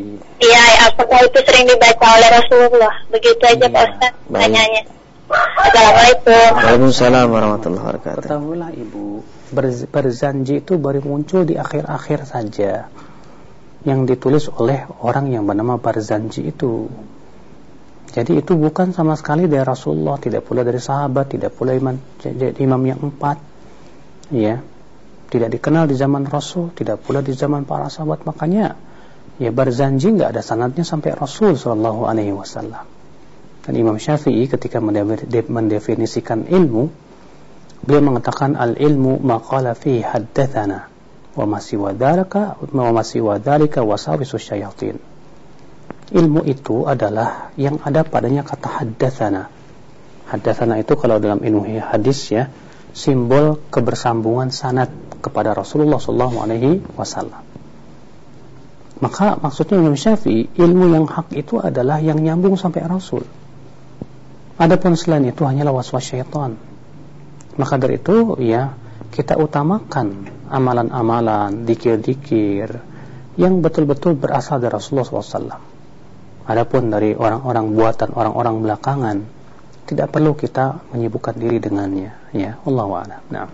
Iya, apakah itu sering dibaca oleh Rasulullah? Begitu aja ya. Pak Ustaz, tanyanya. Assalamualaikum. Waalaikumsalam warahmatullahi wabarakatuh. Ketahuilah Ibu, berzanji itu baru muncul di akhir-akhir saja. Yang ditulis oleh orang yang bernama Barzanji itu. Jadi itu bukan sama sekali dari Rasulullah, tidak pula dari sahabat, tidak pula imam, imam yang empat. Ya. Tidak dikenal di zaman Rasul, tidak pula di zaman para sahabat. Makanya ya Barzanji nggak ada sanadnya sampai Rasul Shallallahu alaihi wasallam. Dan Imam Syafi'i ketika mendefinisikan ilmu, beliau mengatakan al-ilmu maqala fi haddathana wa masih wadalika wa masih wadalika wasawisus syayatin. Ilmu itu adalah yang ada padanya kata haddathana. Haddathana itu kalau dalam ilmu hadis ya, simbol kebersambungan sanad kepada Rasulullah sallallahu alaihi wasallam. Maka maksudnya Imam Syafi'i, ilmu yang hak itu adalah yang nyambung sampai Rasul. Adapun selain itu hanyalah waswas syaitan. Maka dari itu ya kita utamakan amalan-amalan, dikir-dikir yang betul-betul berasal dari Rasulullah SAW. Adapun dari orang-orang buatan orang-orang belakangan tidak perlu kita menyibukkan diri dengannya. Ya, Allah a'lam. Nah.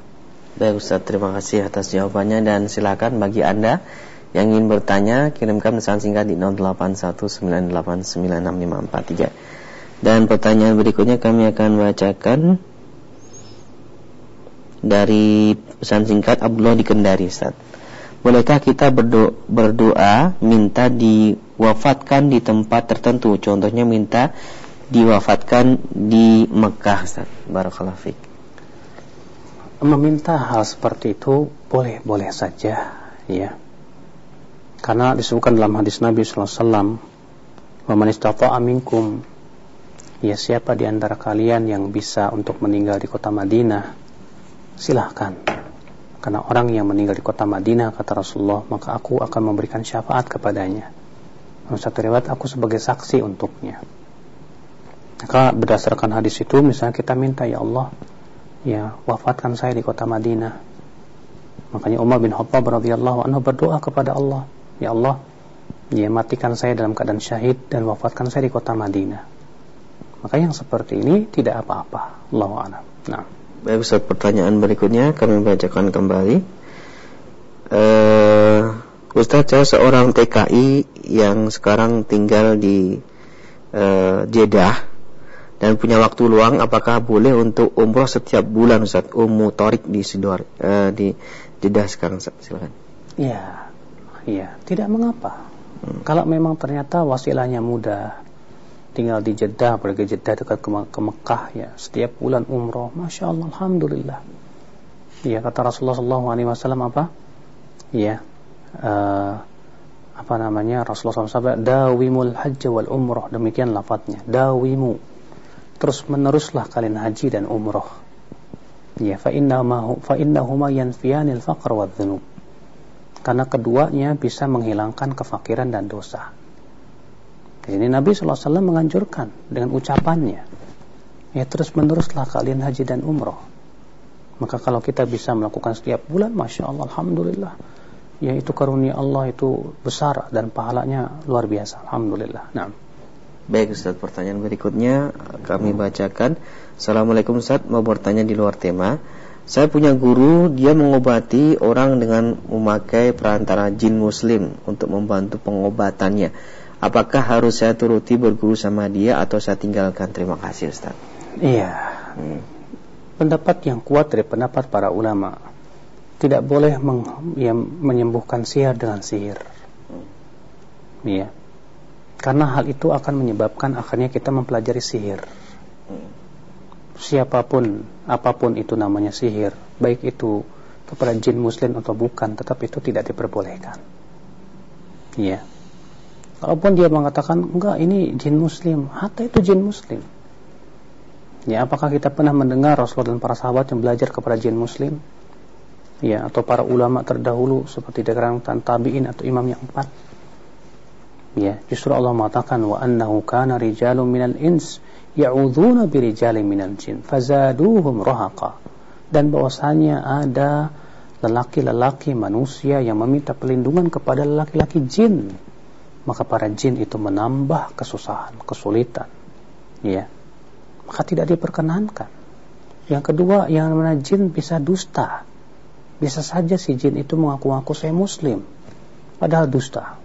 Baik Ustaz, terima kasih atas jawabannya dan silakan bagi Anda yang ingin bertanya kirimkan pesan singkat di 0819896543. Dan pertanyaan berikutnya kami akan bacakan dari pesan singkat Abdullah di Kendari Ustaz. Bolehkah kita berdoa, berdoa minta diwafatkan di tempat tertentu? Contohnya minta diwafatkan di Mekah Ustaz. Meminta hal seperti itu boleh-boleh saja ya. Karena disebutkan dalam hadis Nabi sallallahu alaihi wasallam, "Wa ya siapa di antara kalian yang bisa untuk meninggal di kota Madinah silahkan karena orang yang meninggal di kota Madinah kata Rasulullah maka aku akan memberikan syafaat kepadanya dalam satu aku sebagai saksi untuknya maka berdasarkan hadis itu misalnya kita minta ya Allah ya wafatkan saya di kota Madinah makanya Umar bin Khattab radhiyallahu anhu berdoa kepada Allah ya Allah ya matikan saya dalam keadaan syahid dan wafatkan saya di kota Madinah maka yang seperti ini tidak apa-apa. Allahu a'lam. Nah. Baik Ustaz, pertanyaan berikutnya kami bacakan kembali. Uh, Ustaz, saya seorang TKI yang sekarang tinggal di uh, Jeddah dan punya waktu luang, apakah boleh untuk umroh setiap bulan Ustaz? Ummu Torik di Sidor, uh, di Jeddah sekarang Ustaz, silakan. Iya, iya, tidak mengapa. Hmm. Kalau memang ternyata wasilahnya mudah, tinggal di Jeddah, pergi Jeddah dekat ke, ke Mekah ya, setiap bulan umroh, masya Allah, alhamdulillah. Ya kata Rasulullah SAW apa? Ya, uh, apa namanya Rasulullah SAW dawimul haji wal umroh demikian lafadznya dawimu terus meneruslah kalian haji dan umroh ya fa innahuma fa innahuma yanfiyanil faqr wa dhunub karena keduanya bisa menghilangkan kefakiran dan dosa ini Nabi SAW menganjurkan dengan ucapannya. Ya terus meneruslah kalian haji dan umroh. Maka kalau kita bisa melakukan setiap bulan, Masya Allah, Alhamdulillah. ya itu karunia Allah itu besar dan pahalanya luar biasa. Alhamdulillah. Nah. Baik Ustaz, pertanyaan berikutnya kami bacakan. Assalamualaikum Ustaz, mau bertanya di luar tema. Saya punya guru, dia mengobati orang dengan memakai perantara jin muslim untuk membantu pengobatannya. Apakah harus saya turuti berguru sama dia atau saya tinggalkan? Terima kasih Ustaz. Iya. Hmm. Pendapat yang kuat dari pendapat para ulama tidak boleh meng, ya, menyembuhkan sihir dengan sihir. Hmm. Karena hal itu akan menyebabkan akhirnya kita mempelajari sihir. Siapa pun, apa pun itu namanya sihir, baik itu kepada jin muslim atau bukan, tetap itu tidak diperbolehkan. Iya. Kalaupun dia mengatakan, enggak ini jin muslim, hatta itu jin muslim. Ya, apakah kita pernah mendengar Rasulullah dan para sahabat yang belajar kepada jin muslim? Ya, atau para ulama terdahulu seperti dikatakan tabi'in atau imam yang empat? Ya, justru Allah mengatakan wa annahu kana rijalun minal ins ya'udzuna birijalin minal jin fazaduhum rahaqa. Dan bahwasanya ada lelaki-lelaki manusia yang meminta perlindungan kepada lelaki-lelaki jin. Maka para jin itu menambah kesusahan, kesulitan. Ya. Maka tidak diperkenankan. Yang kedua, yang mana jin bisa dusta. Bisa saja si jin itu mengaku-ngaku saya muslim. Padahal dusta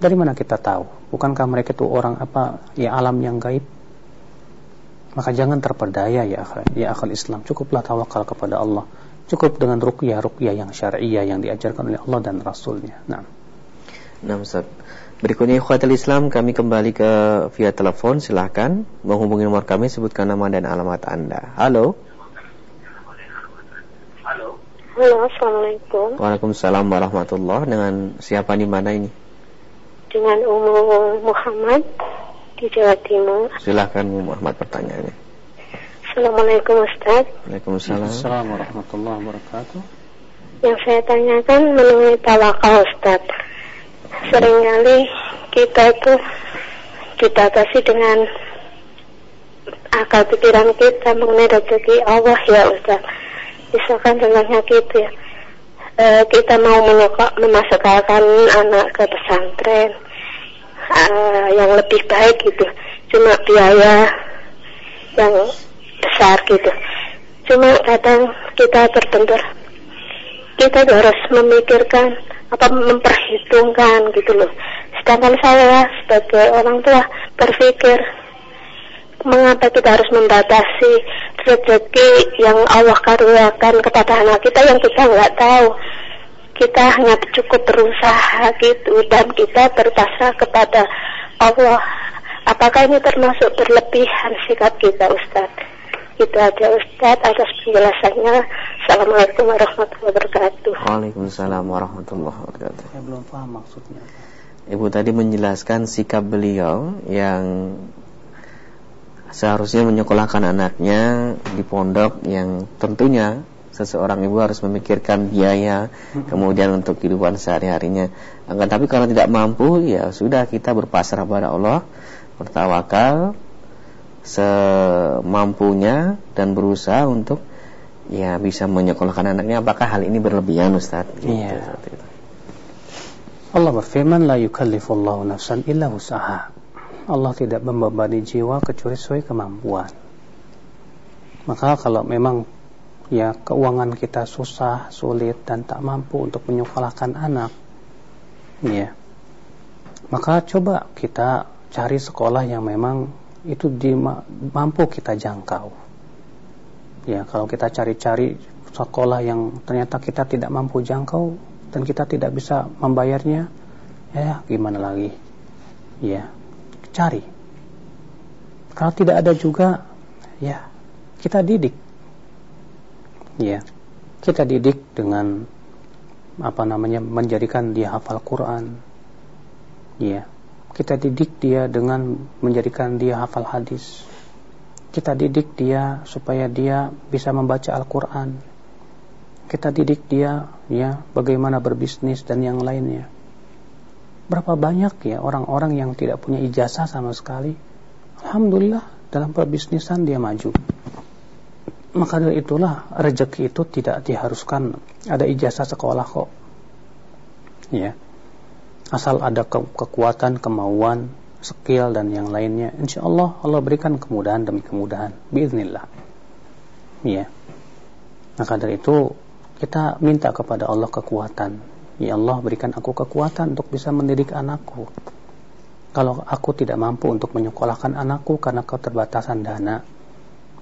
dari mana kita tahu? Bukankah mereka itu orang apa? Ya alam yang gaib. Maka jangan terperdaya ya akal, ya akal Islam. Cukuplah tawakal kepada Allah. Cukup dengan ruqyah-ruqyah yang syariah yang diajarkan oleh Allah dan Rasulnya. Nah. Nah, Ustaz. Berikutnya ikhwatul Islam kami kembali ke via telepon silahkan menghubungi nomor kami sebutkan nama dan alamat Anda. Halo. Halo. Halo, Assalamualaikum. Waalaikumsalam warahmatullahi Dengan siapa di mana ini? Dengan Umu Muhammad di Jawa Timur. Silahkan Umu Muhammad pertanyaannya. Assalamualaikum Ustaz. Waalaikumsalam. Assalamualaikum warahmatullahi wabarakatuh. Yang saya tanyakan mengenai tawakal Ustaz. Seringkali kita itu dibatasi dengan akal pikiran kita mengenai rezeki Allah ya Ustaz. Misalkan contohnya gitu ya uh, kita mau memasukkan anak ke pesantren. Uh, yang lebih baik gitu. Cuma biaya yang besar gitu. Cuma kadang kita terbentur kita harus memikirkan apa memperhitungkan gitu loh. Sedangkan saya sebagai orang tua berpikir mengapa kita harus membatasi rezeki yang Allah karuniakan kepada anak kita yang kita nggak tahu? Kita hanya cukup berusaha gitu dan kita berpasrah kepada Allah. Apakah ini termasuk berlebihan sikap kita Ustadz itu aja Ustadz atas penjelasannya. Assalamualaikum warahmatullahi wabarakatuh. Waalaikumsalam warahmatullahi wabarakatuh. Saya belum paham maksudnya. Ibu tadi menjelaskan sikap beliau yang seharusnya menyekolahkan anaknya di pondok yang tentunya seseorang ibu harus memikirkan biaya kemudian untuk kehidupan sehari-harinya. Akan tapi kalau tidak mampu ya sudah kita berpasrah pada Allah, bertawakal semampunya dan berusaha untuk ya bisa menyekolahkan anaknya. Apakah hal ini berlebihan Ustaz? Iya. Allah berfirman la yukallifullahu nafsan illa usaha. Allah tidak membebani jiwa kecuali sesuai kemampuan. Maka kalau memang ya keuangan kita susah, sulit dan tak mampu untuk menyekolahkan anak, ya, maka coba kita cari sekolah yang memang itu di, mampu kita jangkau. Ya, kalau kita cari-cari sekolah yang ternyata kita tidak mampu jangkau dan kita tidak bisa membayarnya, ya gimana lagi? Ya, cari. Kalau tidak ada juga, ya kita didik. Ya, kita didik dengan apa namanya menjadikan dia hafal Quran. Ya, kita didik dia dengan menjadikan dia hafal hadis. Kita didik dia supaya dia bisa membaca Al-Quran. Kita didik dia ya bagaimana berbisnis dan yang lainnya. Berapa banyak ya orang-orang yang tidak punya ijazah sama sekali. Alhamdulillah dalam perbisnisan dia maju. Maka dari itulah rezeki itu tidak diharuskan ada ijazah sekolah kok. ya asal ada ke kekuatan kemauan skill dan yang lainnya insya Allah Allah berikan kemudahan demi kemudahan biiznillah ya maka dari itu kita minta kepada Allah kekuatan ya Allah berikan aku kekuatan untuk bisa mendidik anakku kalau aku tidak mampu untuk menyekolahkan anakku karena keterbatasan dana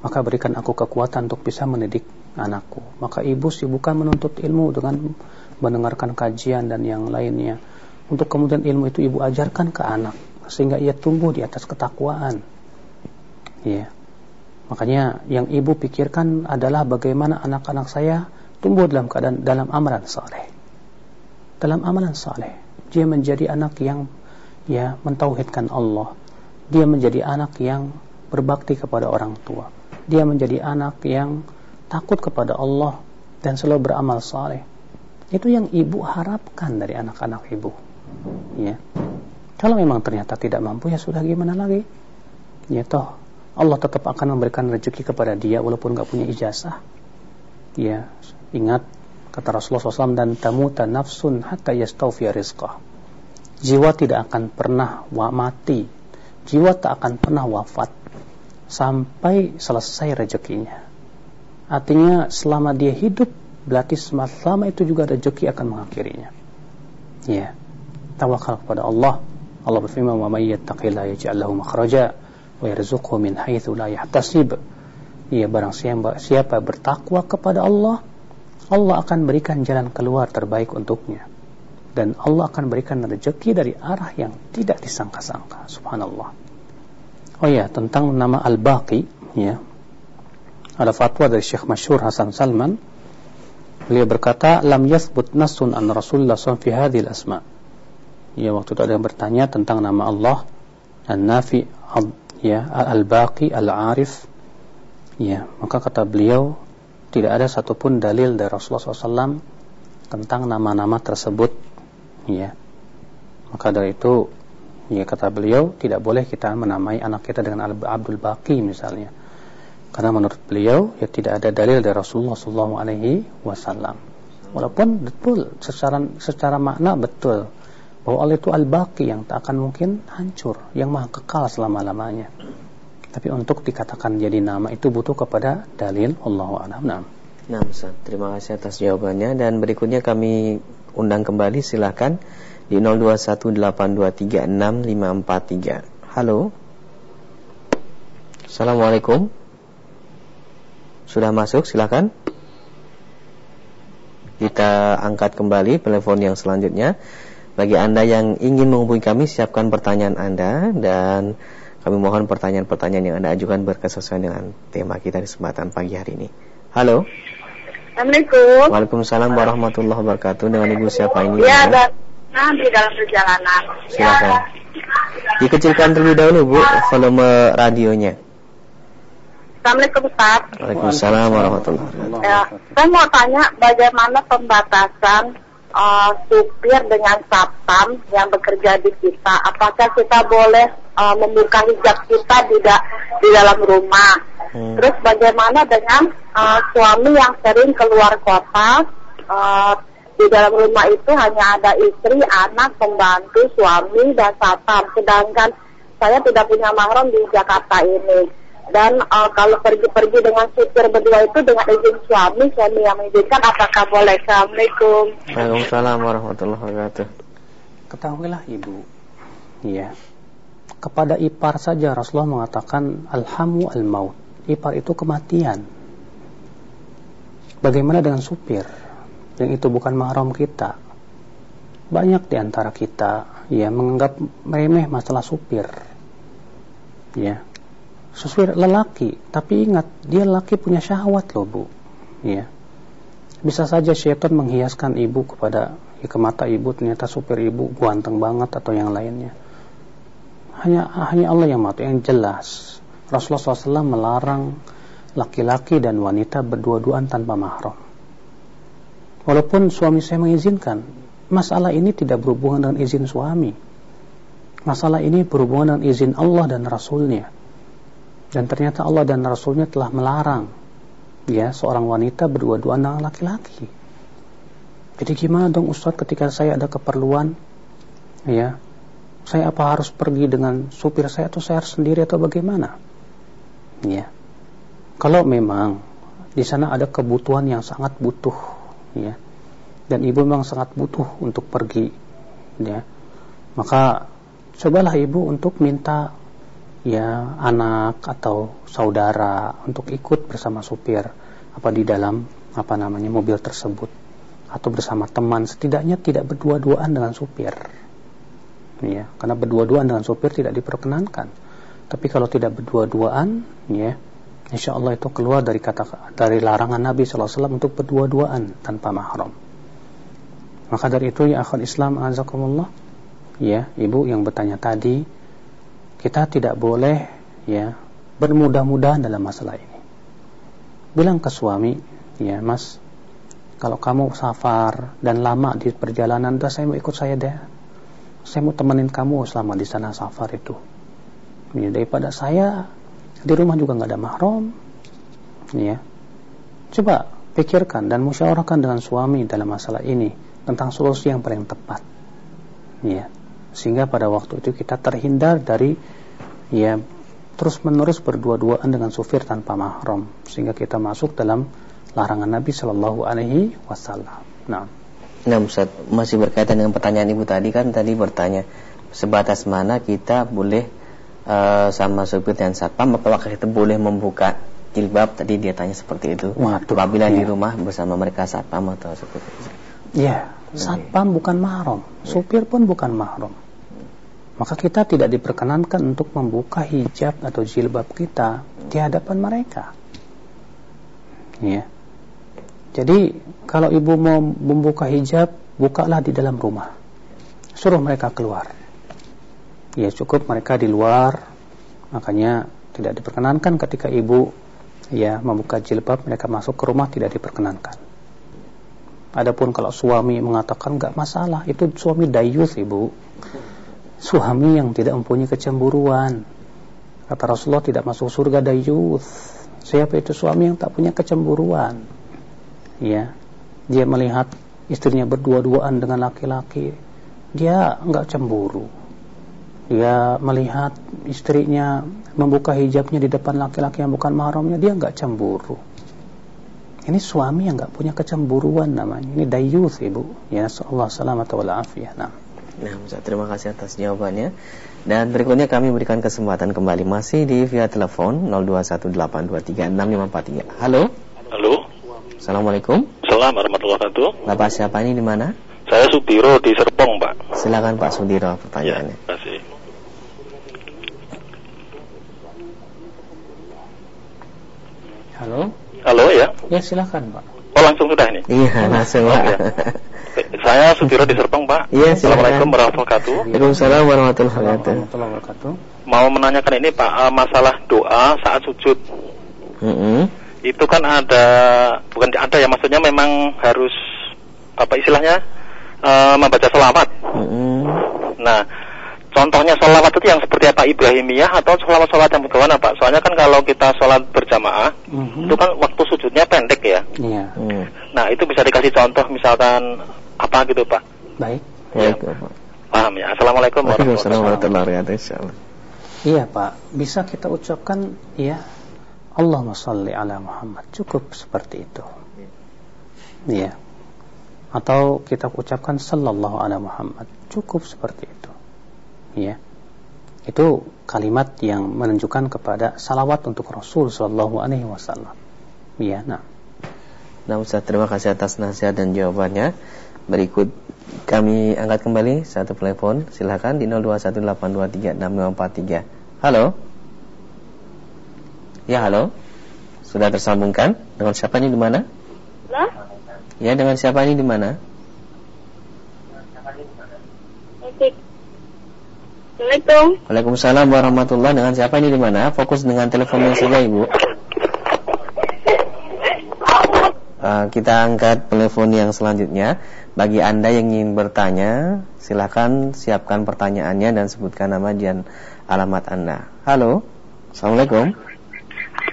maka berikan aku kekuatan untuk bisa mendidik anakku maka ibu sibukkan menuntut ilmu dengan mendengarkan kajian dan yang lainnya untuk kemudian ilmu itu ibu ajarkan ke anak sehingga ia tumbuh di atas ketakwaan. Ya. Makanya yang ibu pikirkan adalah bagaimana anak-anak saya tumbuh dalam keadaan dalam amalan saleh. Dalam amalan saleh, dia menjadi anak yang ya mentauhidkan Allah. Dia menjadi anak yang berbakti kepada orang tua. Dia menjadi anak yang takut kepada Allah dan selalu beramal saleh. Itu yang ibu harapkan dari anak-anak ibu. Ya. Kalau memang ternyata tidak mampu ya sudah gimana lagi? Ya toh Allah tetap akan memberikan rezeki kepada dia walaupun nggak punya ijazah. Ya, ingat kata Rasulullah SAW dan tamuta nafsun hatta yastawfiya rizqah. Jiwa tidak akan pernah mati. Jiwa tak akan pernah wafat sampai selesai rezekinya. Artinya selama dia hidup berarti selama itu juga rezeki akan mengakhirinya. Ya. Tawakal kepada Allah Allah berfirman wa may yattaqillaha yaj'al lahu makhraja wa yarzuqhu min haitsu la yahtasib. Ya barang siapa, siapa bertakwa kepada Allah, Allah akan berikan jalan keluar terbaik untuknya. Dan Allah akan berikan rezeki dari arah yang tidak disangka-sangka. Subhanallah. Oh ya, tentang nama Al-Baqi, ya. Ada fatwa dari Syekh Masyur Hasan Salman. Beliau berkata, "Lam yathbut nasun an Rasulullah SAW fi hadhihi al-asma'." ya waktu itu ada yang bertanya tentang nama Allah An-Nafi ya Al-Baqi Al-Arif ya maka kata beliau tidak ada satupun dalil dari Rasulullah SAW tentang nama-nama tersebut. Ya. Maka dari itu ya kata beliau tidak boleh kita menamai anak kita dengan Abdul Baqi misalnya. Karena menurut beliau ya tidak ada dalil dari Rasulullah SAW walaupun betul secara secara makna betul bahwa Allah itu al-baqi yang tak akan mungkin hancur, yang maha kekal selama-lamanya. Tapi untuk dikatakan jadi nama itu butuh kepada dalil Allah a'lam. Nah. Nah, Ustaz, terima kasih atas jawabannya dan berikutnya kami undang kembali silahkan di 0218236543. Halo. Assalamualaikum. Sudah masuk, silahkan. Kita angkat kembali telepon yang selanjutnya bagi Anda yang ingin menghubungi kami, siapkan pertanyaan Anda dan kami mohon pertanyaan-pertanyaan yang Anda ajukan berkesesuaian dengan tema kita di kesempatan pagi hari ini. Halo. Assalamualaikum. Waalaikumsalam warahmatullahi wabarakatuh. Dengan Ibu siapa ini? Ya, dan di dalam perjalanan. Silakan. Ya. Dikecilkan terlebih dahulu Bu volume radionya. Assalamualaikum Ustaz. Waalaikumsalam warahmatullahi wabarakatuh. Ya, saya mau tanya bagaimana pembatasan uh, supir dengan satpam yang bekerja di kita, apakah kita boleh uh, membuka hijab kita tidak di dalam rumah? Hmm. Terus bagaimana dengan uh, suami yang sering keluar kota? Uh, di dalam rumah itu hanya ada istri, anak, pembantu, suami, dan satpam. Sedangkan saya tidak punya mahram di Jakarta ini dan uh, kalau pergi-pergi dengan supir berdua itu dengan izin suami suami yang mengizinkan apakah boleh? Assalamualaikum. Waalaikumsalam warahmatullahi wabarakatuh. Ketahuilah ibu. Ya kepada ipar saja Rasulullah mengatakan alhamu al maut ipar itu kematian. Bagaimana dengan supir? Yang itu bukan mahram kita. Banyak di antara kita ya menganggap remeh masalah supir. Ya sesuai lelaki. Tapi ingat dia lelaki punya syahwat loh bu. Ya bisa saja syaitan menghiaskan ibu kepada ya, ke mata ibu ternyata supir ibu ganteng banget atau yang lainnya. Hanya hanya Allah yang mati yang jelas. Rasulullah SAW melarang laki-laki dan wanita berdua-duaan tanpa mahram. Walaupun suami saya mengizinkan masalah ini tidak berhubungan dengan izin suami. Masalah ini berhubungan dengan izin Allah dan Rasulnya dan ternyata Allah dan Rasulnya telah melarang ya seorang wanita berdua-dua dengan laki-laki Jadi gimana dong Ustaz ketika saya ada keperluan ya saya apa harus pergi dengan supir saya atau saya harus sendiri atau bagaimana? Ya. Kalau memang di sana ada kebutuhan yang sangat butuh ya dan ibu memang sangat butuh untuk pergi ya maka cobalah ibu untuk minta ya anak atau saudara untuk ikut bersama supir apa di dalam apa namanya mobil tersebut. Atau bersama teman setidaknya tidak berdua-duaan dengan supir. Ya karena berdua-duaan dengan supir tidak diperkenankan. Tapi kalau tidak berdua-duaan ya insya Allah itu keluar dari kata dari larangan Nabi SAW untuk berdua-duaan tanpa mahram. Maka dari itu ya akhul Islam azakumullah ya ibu yang bertanya tadi kita tidak boleh ya bermudah-mudahan dalam masalah ini. Bilang ke suami ya mas kalau kamu safar dan lama di perjalanan udah saya mau ikut saya deh. Saya mau temenin kamu selama di sana safar itu. Ya, daripada saya di rumah juga nggak ada mahram ya. Coba pikirkan dan musyawarahkan dengan suami dalam masalah ini tentang solusi yang paling tepat ya sehingga pada waktu itu kita terhindar dari ya terus menerus berdua-duaan dengan sufir tanpa mahram sehingga kita masuk dalam larangan Nabi Shallallahu Alaihi Wasallam. Nah, nah Ustaz, masih berkaitan dengan pertanyaan ibu tadi kan tadi bertanya sebatas mana kita boleh uh, sama supir dan satpam apakah kita boleh membuka jilbab tadi dia tanya seperti itu Waduh, apabila ya. di rumah bersama mereka satpam atau seperti itu. Ya, Satpam bukan mahram, supir pun bukan mahram. Maka kita tidak diperkenankan untuk membuka hijab atau jilbab kita di hadapan mereka. Ya. Jadi kalau ibu mau membuka hijab, bukalah di dalam rumah. Suruh mereka keluar. Ya cukup mereka di luar. Makanya tidak diperkenankan ketika ibu ya membuka jilbab mereka masuk ke rumah tidak diperkenankan. Adapun kalau suami mengatakan nggak masalah, itu suami dayus ibu. Suami yang tidak mempunyai kecemburuan. Kata Rasulullah tidak masuk surga dayus. Siapa itu suami yang tak punya kecemburuan? Ya, dia melihat istrinya berdua-duaan dengan laki-laki, dia nggak cemburu. Dia melihat istrinya membuka hijabnya di depan laki-laki yang bukan mahramnya, dia nggak cemburu ini suami yang nggak punya kecemburuan namanya. Ini dayus ibu. Ya Allah selamat wal afiyah. Nah. Nah, Ustaz, terima kasih atas jawabannya. Dan berikutnya kami berikan kesempatan kembali masih di via telepon 0218236543. Halo. Halo. Assalamualaikum. Assalamualaikum warahmatullahi wabarakatuh. Bapak siapa ini di mana? Saya Sudiro di Serpong, Pak. Silakan Pak Sudiro pertanyaannya. Ya, terima kasih. Halo. Halo ya? Ya silakan Pak. Oh langsung sudah ini? Iya langsung Pak. ya. Saya Sudiro di Serpong Pak. Iya Assalamualaikum warahmatullahi wabarakatuh. Waalaikumsalam warahmatullahi wabarakatuh. Mau menanyakan ini Pak uh, masalah doa saat sujud. Mm -hmm. Itu kan ada bukan ada ya maksudnya memang harus apa istilahnya uh, membaca selamat. Mm -hmm. Nah contohnya sholawat itu yang seperti apa Ibrahimiyah atau sholawat-sholawat yang bagaimana Pak? Soalnya kan kalau kita sholat berjamaah mm-hmm. itu kan waktu sujudnya pendek ya. Iya. Mm. Nah itu bisa dikasih contoh misalkan apa gitu Pak? Baik. Ya. Baik, Paham ya. Assalamualaikum warahmatullahi wabarakatuh. Iya Pak, bisa kita ucapkan ya Allahumma salli ala Muhammad. Cukup seperti itu. Iya. Atau kita ucapkan sallallahu ala Muhammad. Cukup seperti itu ya itu kalimat yang menunjukkan kepada salawat untuk Rasul Shallallahu Alaihi Wasallam. Ya, nah. Nah Ustaz, terima kasih atas nasihat dan jawabannya. Berikut kami angkat kembali satu telepon. Silahkan di 0218236543. Halo. Ya, halo. Sudah tersambungkan? Dengan siapa ini di mana? Halo? Ya, dengan siapa ini di mana? Assalamualaikum. Waalaikumsalam warahmatullahi Dengan siapa ini di mana? Fokus dengan teleponnya saja Ibu. Uh, kita angkat telepon yang selanjutnya. Bagi Anda yang ingin bertanya, silahkan siapkan pertanyaannya dan sebutkan nama dan alamat Anda. Halo. Assalamualaikum.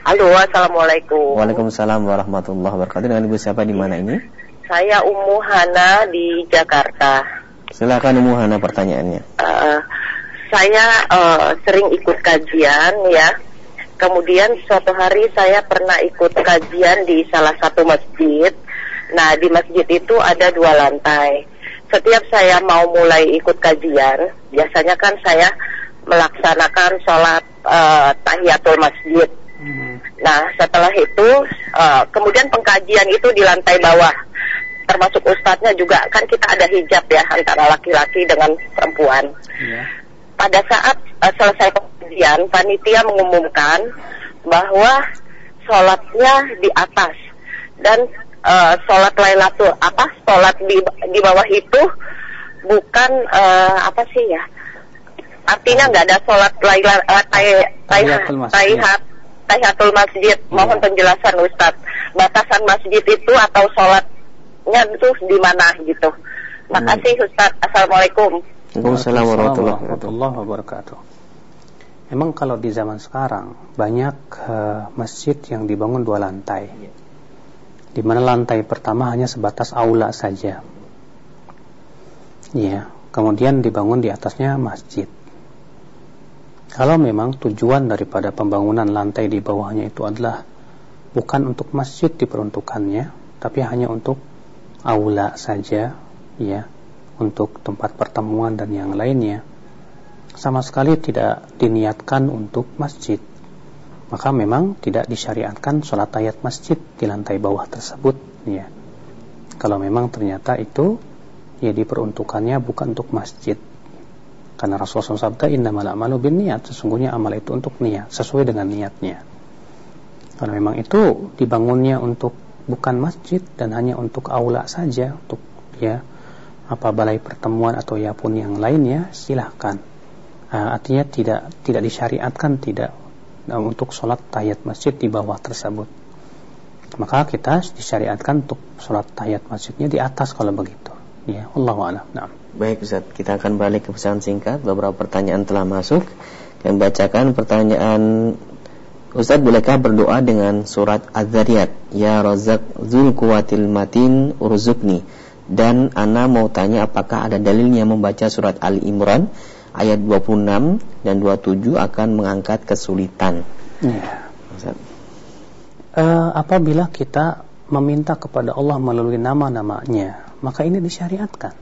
Halo, Assalamualaikum. Waalaikumsalam warahmatullahi wabarakatuh. Dengan Ibu siapa di mana ini? saya Ummu Hana di Jakarta. Silakan Ummu Hana pertanyaannya. Uh, saya uh, sering ikut kajian ya. Kemudian suatu hari saya pernah ikut kajian di salah satu masjid. Nah di masjid itu ada dua lantai. Setiap saya mau mulai ikut kajian, biasanya kan saya melaksanakan sholat uh, tahiyatul masjid. Hmm. Nah setelah itu, uh, kemudian pengkajian itu di lantai bawah termasuk ustadznya juga kan kita ada hijab ya antara laki-laki dengan perempuan. Yeah pada saat uh, selesai pengajian, panitia mengumumkan bahwa sholatnya di atas. Dan uh, sholat Lailatul apa sholat di di bawah itu bukan uh, apa sih ya artinya nggak ada sholat Laila uh, taihat tahiyatul masjid. Iya. mohon penjelasan Ustadz. Batasan masjid itu atau sholatnya itu di mana gitu. Makasih Ustadz. Assalamualaikum Waalaikumsalam warahmatullahi wabarakatuh. Memang kalau di zaman sekarang banyak uh, masjid yang dibangun dua lantai, di mana lantai pertama hanya sebatas aula saja. Ya, kemudian dibangun di atasnya masjid. Kalau memang tujuan daripada pembangunan lantai di bawahnya itu adalah bukan untuk masjid diperuntukannya, tapi hanya untuk aula saja, ya untuk tempat pertemuan dan yang lainnya sama sekali tidak diniatkan untuk masjid. Maka memang tidak disyariatkan sholat ayat masjid di lantai bawah tersebut ya. Kalau memang ternyata itu ya diperuntukannya bukan untuk masjid. Karena Rasulullah SAW sabda innamal a'malu bin niat sesungguhnya amal itu untuk niat sesuai dengan niatnya. Kalau memang itu dibangunnya untuk bukan masjid dan hanya untuk aula saja untuk ya apa balai pertemuan atau ya pun yang lainnya silahkan uh, artinya tidak tidak disyariatkan tidak uh, untuk sholat tahiyat masjid di bawah tersebut. Maka kita disyariatkan untuk sholat tahiyat masjidnya di atas kalau begitu. Ya Allah nah. baik Ustaz. Kita akan balik ke pesan singkat. Beberapa pertanyaan telah masuk. Dan bacakan pertanyaan Ustaz bolehkah berdoa dengan surat Az-Zariyat? Ya Razak Zul Kuwatil Matin Urzukni dan Ana mau tanya apakah ada dalilnya membaca surat Ali Imran ayat 26 dan 27 akan mengangkat kesulitan. Ya. Uh, apabila kita meminta kepada Allah melalui nama-namanya, maka ini disyariatkan.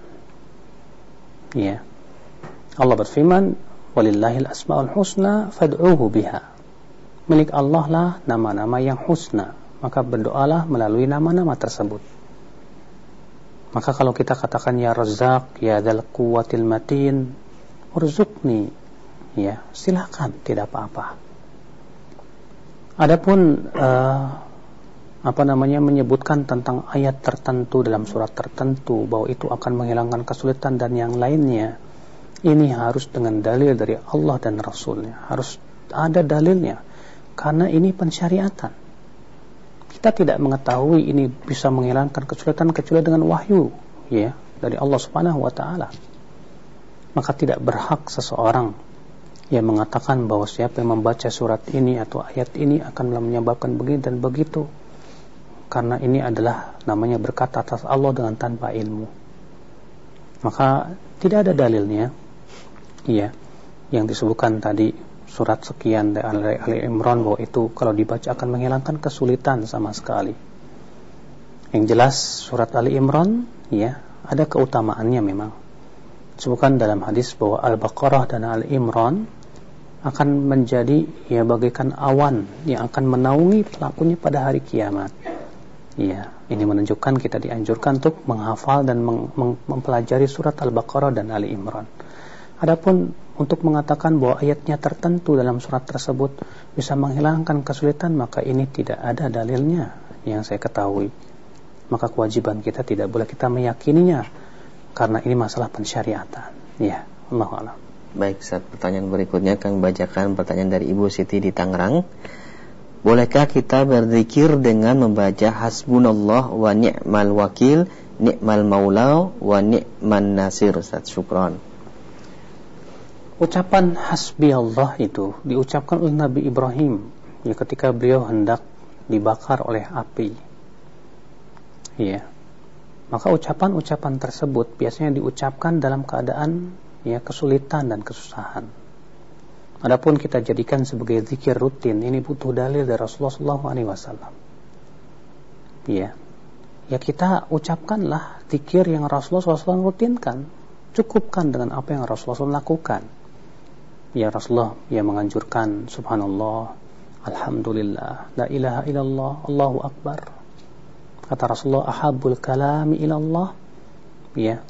Ya. Allah berfirman, "Walillahil asmaul husna fad'uhu biha." Milik Allah lah nama-nama yang husna, maka berdoalah melalui nama-nama tersebut. Maka kalau kita katakan ya Razak, ya Dzal Quwwatil Matin, urzuqni, ya, silakan, tidak apa-apa. Adapun uh, apa namanya menyebutkan tentang ayat tertentu dalam surat tertentu bahwa itu akan menghilangkan kesulitan dan yang lainnya, ini harus dengan dalil dari Allah dan Rasulnya, harus ada dalilnya, karena ini pensyariatan kita tidak mengetahui ini bisa menghilangkan kesulitan kecuali dengan wahyu ya dari Allah Subhanahu wa taala. Maka tidak berhak seseorang yang mengatakan bahwa siapa yang membaca surat ini atau ayat ini akan menyebabkan begini dan begitu. Karena ini adalah namanya berkata atas Allah dengan tanpa ilmu. Maka tidak ada dalilnya. ya yang disebutkan tadi surat sekian dari Ali Imran bahwa itu kalau dibaca akan menghilangkan kesulitan sama sekali. Yang jelas surat Ali Imran ya ada keutamaannya memang. Sebutkan dalam hadis bahwa Al-Baqarah dan Ali Imran akan menjadi ya bagaikan awan yang akan menaungi pelakunya pada hari kiamat. Ya, ini menunjukkan kita dianjurkan untuk menghafal dan mempelajari surat Al-Baqarah dan Ali Imran. Adapun untuk mengatakan bahwa ayatnya tertentu dalam surat tersebut bisa menghilangkan kesulitan maka ini tidak ada dalilnya yang saya ketahui. Maka kewajiban kita tidak boleh kita meyakininya karena ini masalah pensyariatan. Ya Allah Allah baik saat pertanyaan berikutnya kami bacakan pertanyaan dari Ibu Siti di Tangerang. Bolehkah kita berzikir dengan membaca hasbunallah wa ni'mal wakil ni'mal maula wa ni'man nasir Ustaz? Syukran Ucapan hasbi Allah itu diucapkan oleh Nabi Ibrahim ya ketika beliau hendak dibakar oleh api. Ya. maka ucapan-ucapan tersebut biasanya diucapkan dalam keadaan ya kesulitan dan kesusahan. Adapun kita jadikan sebagai zikir rutin, ini butuh dalil dari Rasulullah SAW. Ya, ya kita ucapkanlah zikir yang Rasulullah SAW rutinkan. Cukupkan dengan apa yang Rasulullah SAW lakukan. Ya Rasulullah yang menganjurkan Subhanallah, Alhamdulillah, La ilaha illallah, Allahu Akbar. Kata Rasulullah, Ahabul kalami ilallah. Ya,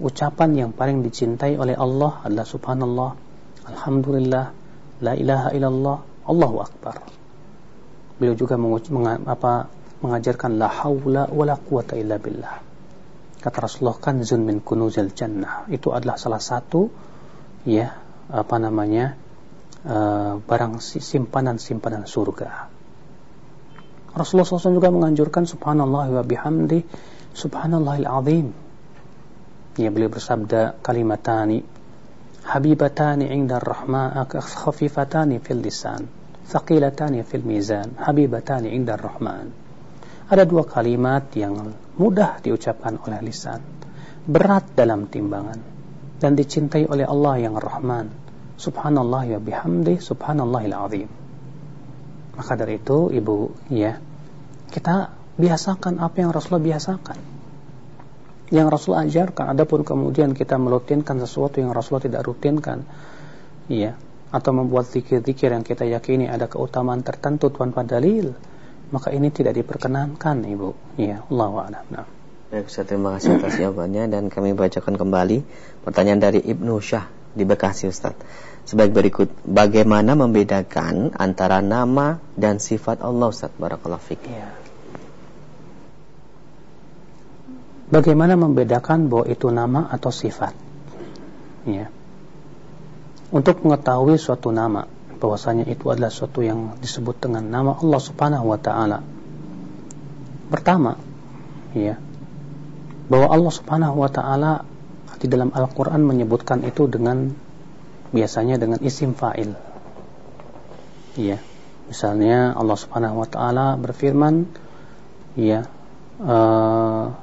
ucapan yang paling dicintai oleh Allah adalah subhanallah, alhamdulillah, la ilaha illallah, Allahu akbar. Beliau juga meng, apa, mengajarkan la haula wala quwata illa billah. Kata Rasulullah kan zun min kunuzil jannah. Itu adalah salah satu ya apa namanya uh, barang simpanan-simpanan surga. Rasulullah SAW juga menganjurkan subhanallah wa bihamdi subhanallahil azim. Ya beliau bersabda kalimatani habibatani inda rahman khafifatani fil lisan thaqilatani fil mizan habibatani inda rahman. Ada dua kalimat yang mudah diucapkan oleh lisan berat dalam timbangan dan dicintai oleh Allah yang Rahman subhanallah ya bihamdi subhanallahil azim maka dari itu ibu ya kita biasakan apa yang Rasulullah biasakan yang Rasul ajarkan. Adapun kemudian kita merutinkan sesuatu yang Rasulullah tidak rutinkan, iya, atau membuat zikir-zikir yang kita yakini ada keutamaan tertentu tanpa dalil, maka ini tidak diperkenankan, Ibu. Iya, Allah a'lam. Nah. Baik, Ustaz, terima kasih atas jawabannya dan kami bacakan kembali pertanyaan dari Ibnu Syah di Bekasi, Ustaz. Sebaik berikut, bagaimana membedakan antara nama dan sifat Allah, Ustaz? Barakallahu fiqh. Ya. Bagaimana membedakan bahwa itu nama atau sifat? Ya. Untuk mengetahui suatu nama, bahwasanya itu adalah suatu yang disebut dengan nama Allah Subhanahu wa taala. Pertama, ya. Bahwa Allah Subhanahu wa taala di dalam Al-Qur'an menyebutkan itu dengan biasanya dengan isim fa'il. Ya. Misalnya Allah Subhanahu wa taala berfirman, ya, uh,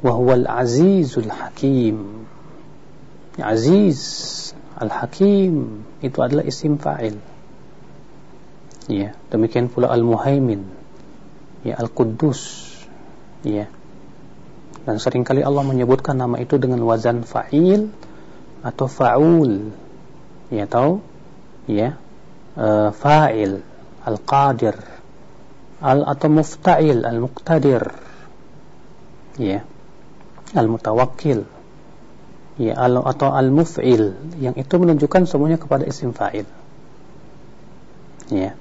wahwal azizul hakim. Aziz al hakim itu adalah isim fa'il. Ya demikian pula al muhaimin ya al quddus ya dan sering kali Allah menyebutkan nama itu dengan wazan fa'il atau fa'ul. Ya tahu? Ya. Uh, fa'il. Al qadir al atau mufta'il al muqtadir ya. Al-mutawakkil. Ya al atau al-muf'il. Yang itu menunjukkan semuanya kepada isim fa'il. Ya.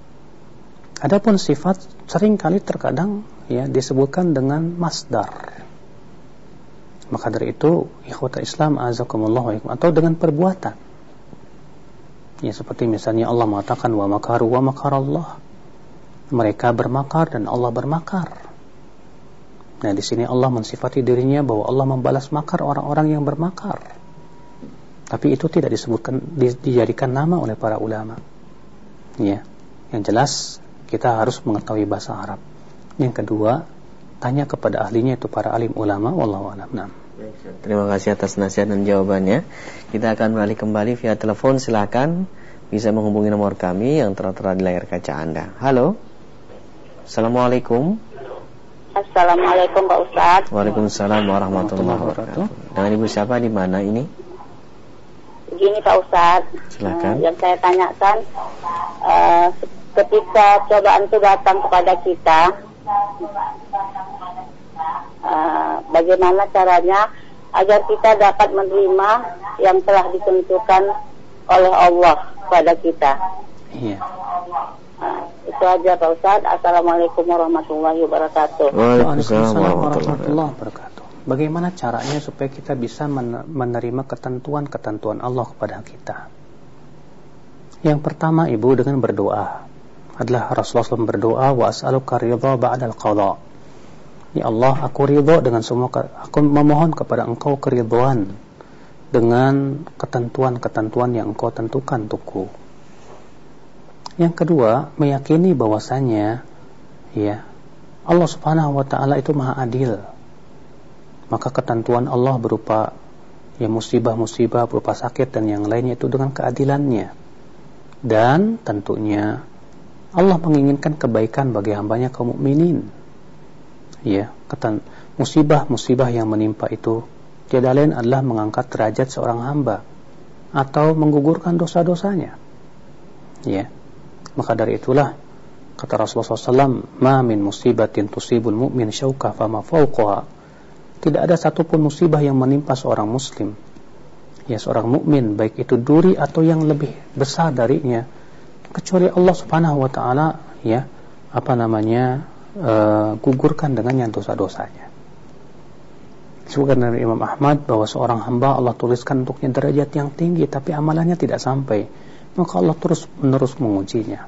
Adapun sifat sering kali terkadang ya disebutkan dengan masdar maka dari itu ikhwata Islam azakumullah atau dengan perbuatan ya seperti misalnya Allah mengatakan wa makaru wa makarallah mereka bermakar dan Allah bermakar Nah, di sini Allah mensifati dirinya bahwa Allah membalas makar orang-orang yang bermakar. Tapi itu tidak disebutkan di, dijadikan nama oleh para ulama. Ya. Yang jelas kita harus mengetahui bahasa Arab. Yang kedua, tanya kepada ahlinya itu para alim ulama wallahu a'lam. Nah. Terima kasih atas nasihat dan jawabannya. Kita akan beralih kembali via telepon. Silakan bisa menghubungi nomor kami yang tertera di layar kaca Anda. Halo. Assalamualaikum. Assalamualaikum Pak Ustadz Waalaikumsalam warahmatullahi wabarakatuh Dengan ibu siapa di mana ini? Gini Pak Ustadz Silakan. Uh, yang saya tanyakan uh, Ketika cobaan itu datang kepada kita uh, Bagaimana caranya Agar kita dapat menerima Yang telah ditentukan oleh Allah kepada kita Iya Nah, itu aja Pak Ustaz. Assalamualaikum warahmatullahi wabarakatuh. Waalaikumsalam warahmatullahi wabarakatuh. Bagaimana caranya supaya kita bisa menerima ketentuan-ketentuan Allah kepada kita? Yang pertama Ibu dengan berdoa adalah Rasulullah SAW berdoa wa as'aluka ridha ba'dal qadha. Ya Allah, aku ridho dengan semua aku memohon kepada Engkau keridhaan dengan ketentuan-ketentuan yang Engkau tentukan untukku. Yang kedua, meyakini bahwasanya ya Allah Subhanahu wa taala itu Maha Adil. maka ketentuan Allah berupa ya musibah-musibah berupa sakit dan yang lainnya itu dengan keadilannya dan tentunya Allah menginginkan kebaikan bagi hambanya kaum mukminin ya kata musibah-musibah yang menimpa itu. Tiada lain adalah mengangkat derajat seorang hamba atau menggugurkan dosa-dosanya. Ya maka dari itulah kata Rasulullah SAW ma min musibatin tusibul mu'min syauka fama fauqaha tidak ada satupun musibah yang menimpa seorang muslim. Ya seorang mukmin baik itu duri atau yang lebih besar darinya kecuali Allah Subhanahu wa taala ya apa namanya uh, gugurkan dengannya dosa-dosanya. Disebutkan dari Imam Ahmad bahwa seorang hamba Allah tuliskan untuknya derajat yang tinggi tapi amalannya tidak sampai. Maka Allah terus menerus mengujinya.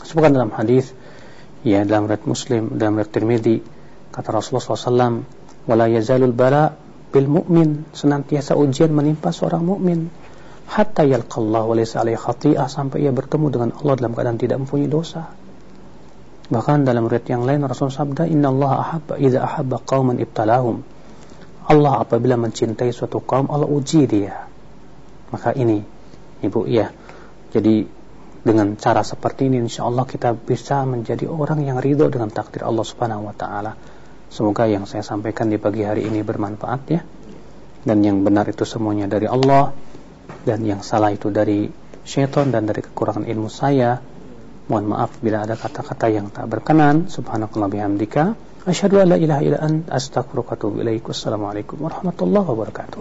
Disebutkan dalam hadis ya dalam riwayat Muslim dalam riwayat Tirmidzi kata Rasulullah SAW wala yazalul bala bil mu'min senantiasa ujian menimpa seorang mukmin hatta yalqallahu wa alaihi khati'ah sampai ia bertemu dengan Allah dalam keadaan tidak mempunyai dosa. Bahkan dalam riwayat yang lain Rasul sabda Inna Allah ahabba idza ahabba qauman ibtalahum. Allah apabila mencintai suatu kaum Allah uji dia. Maka ini Ibu ya. Jadi dengan cara seperti ini insya Allah kita bisa menjadi orang yang ridho dengan takdir Allah Subhanahu wa taala. Semoga yang saya sampaikan di pagi hari ini bermanfaat ya. Dan yang benar itu semuanya dari Allah dan yang salah itu dari syaitan dan dari kekurangan ilmu saya Mohon maaf bila ada kata-kata yang tak berkenan. Subhanakallah bihamdika. Asyhadu an la ilaha illa anta astaghfiruka wa warahmatullahi wabarakatuh.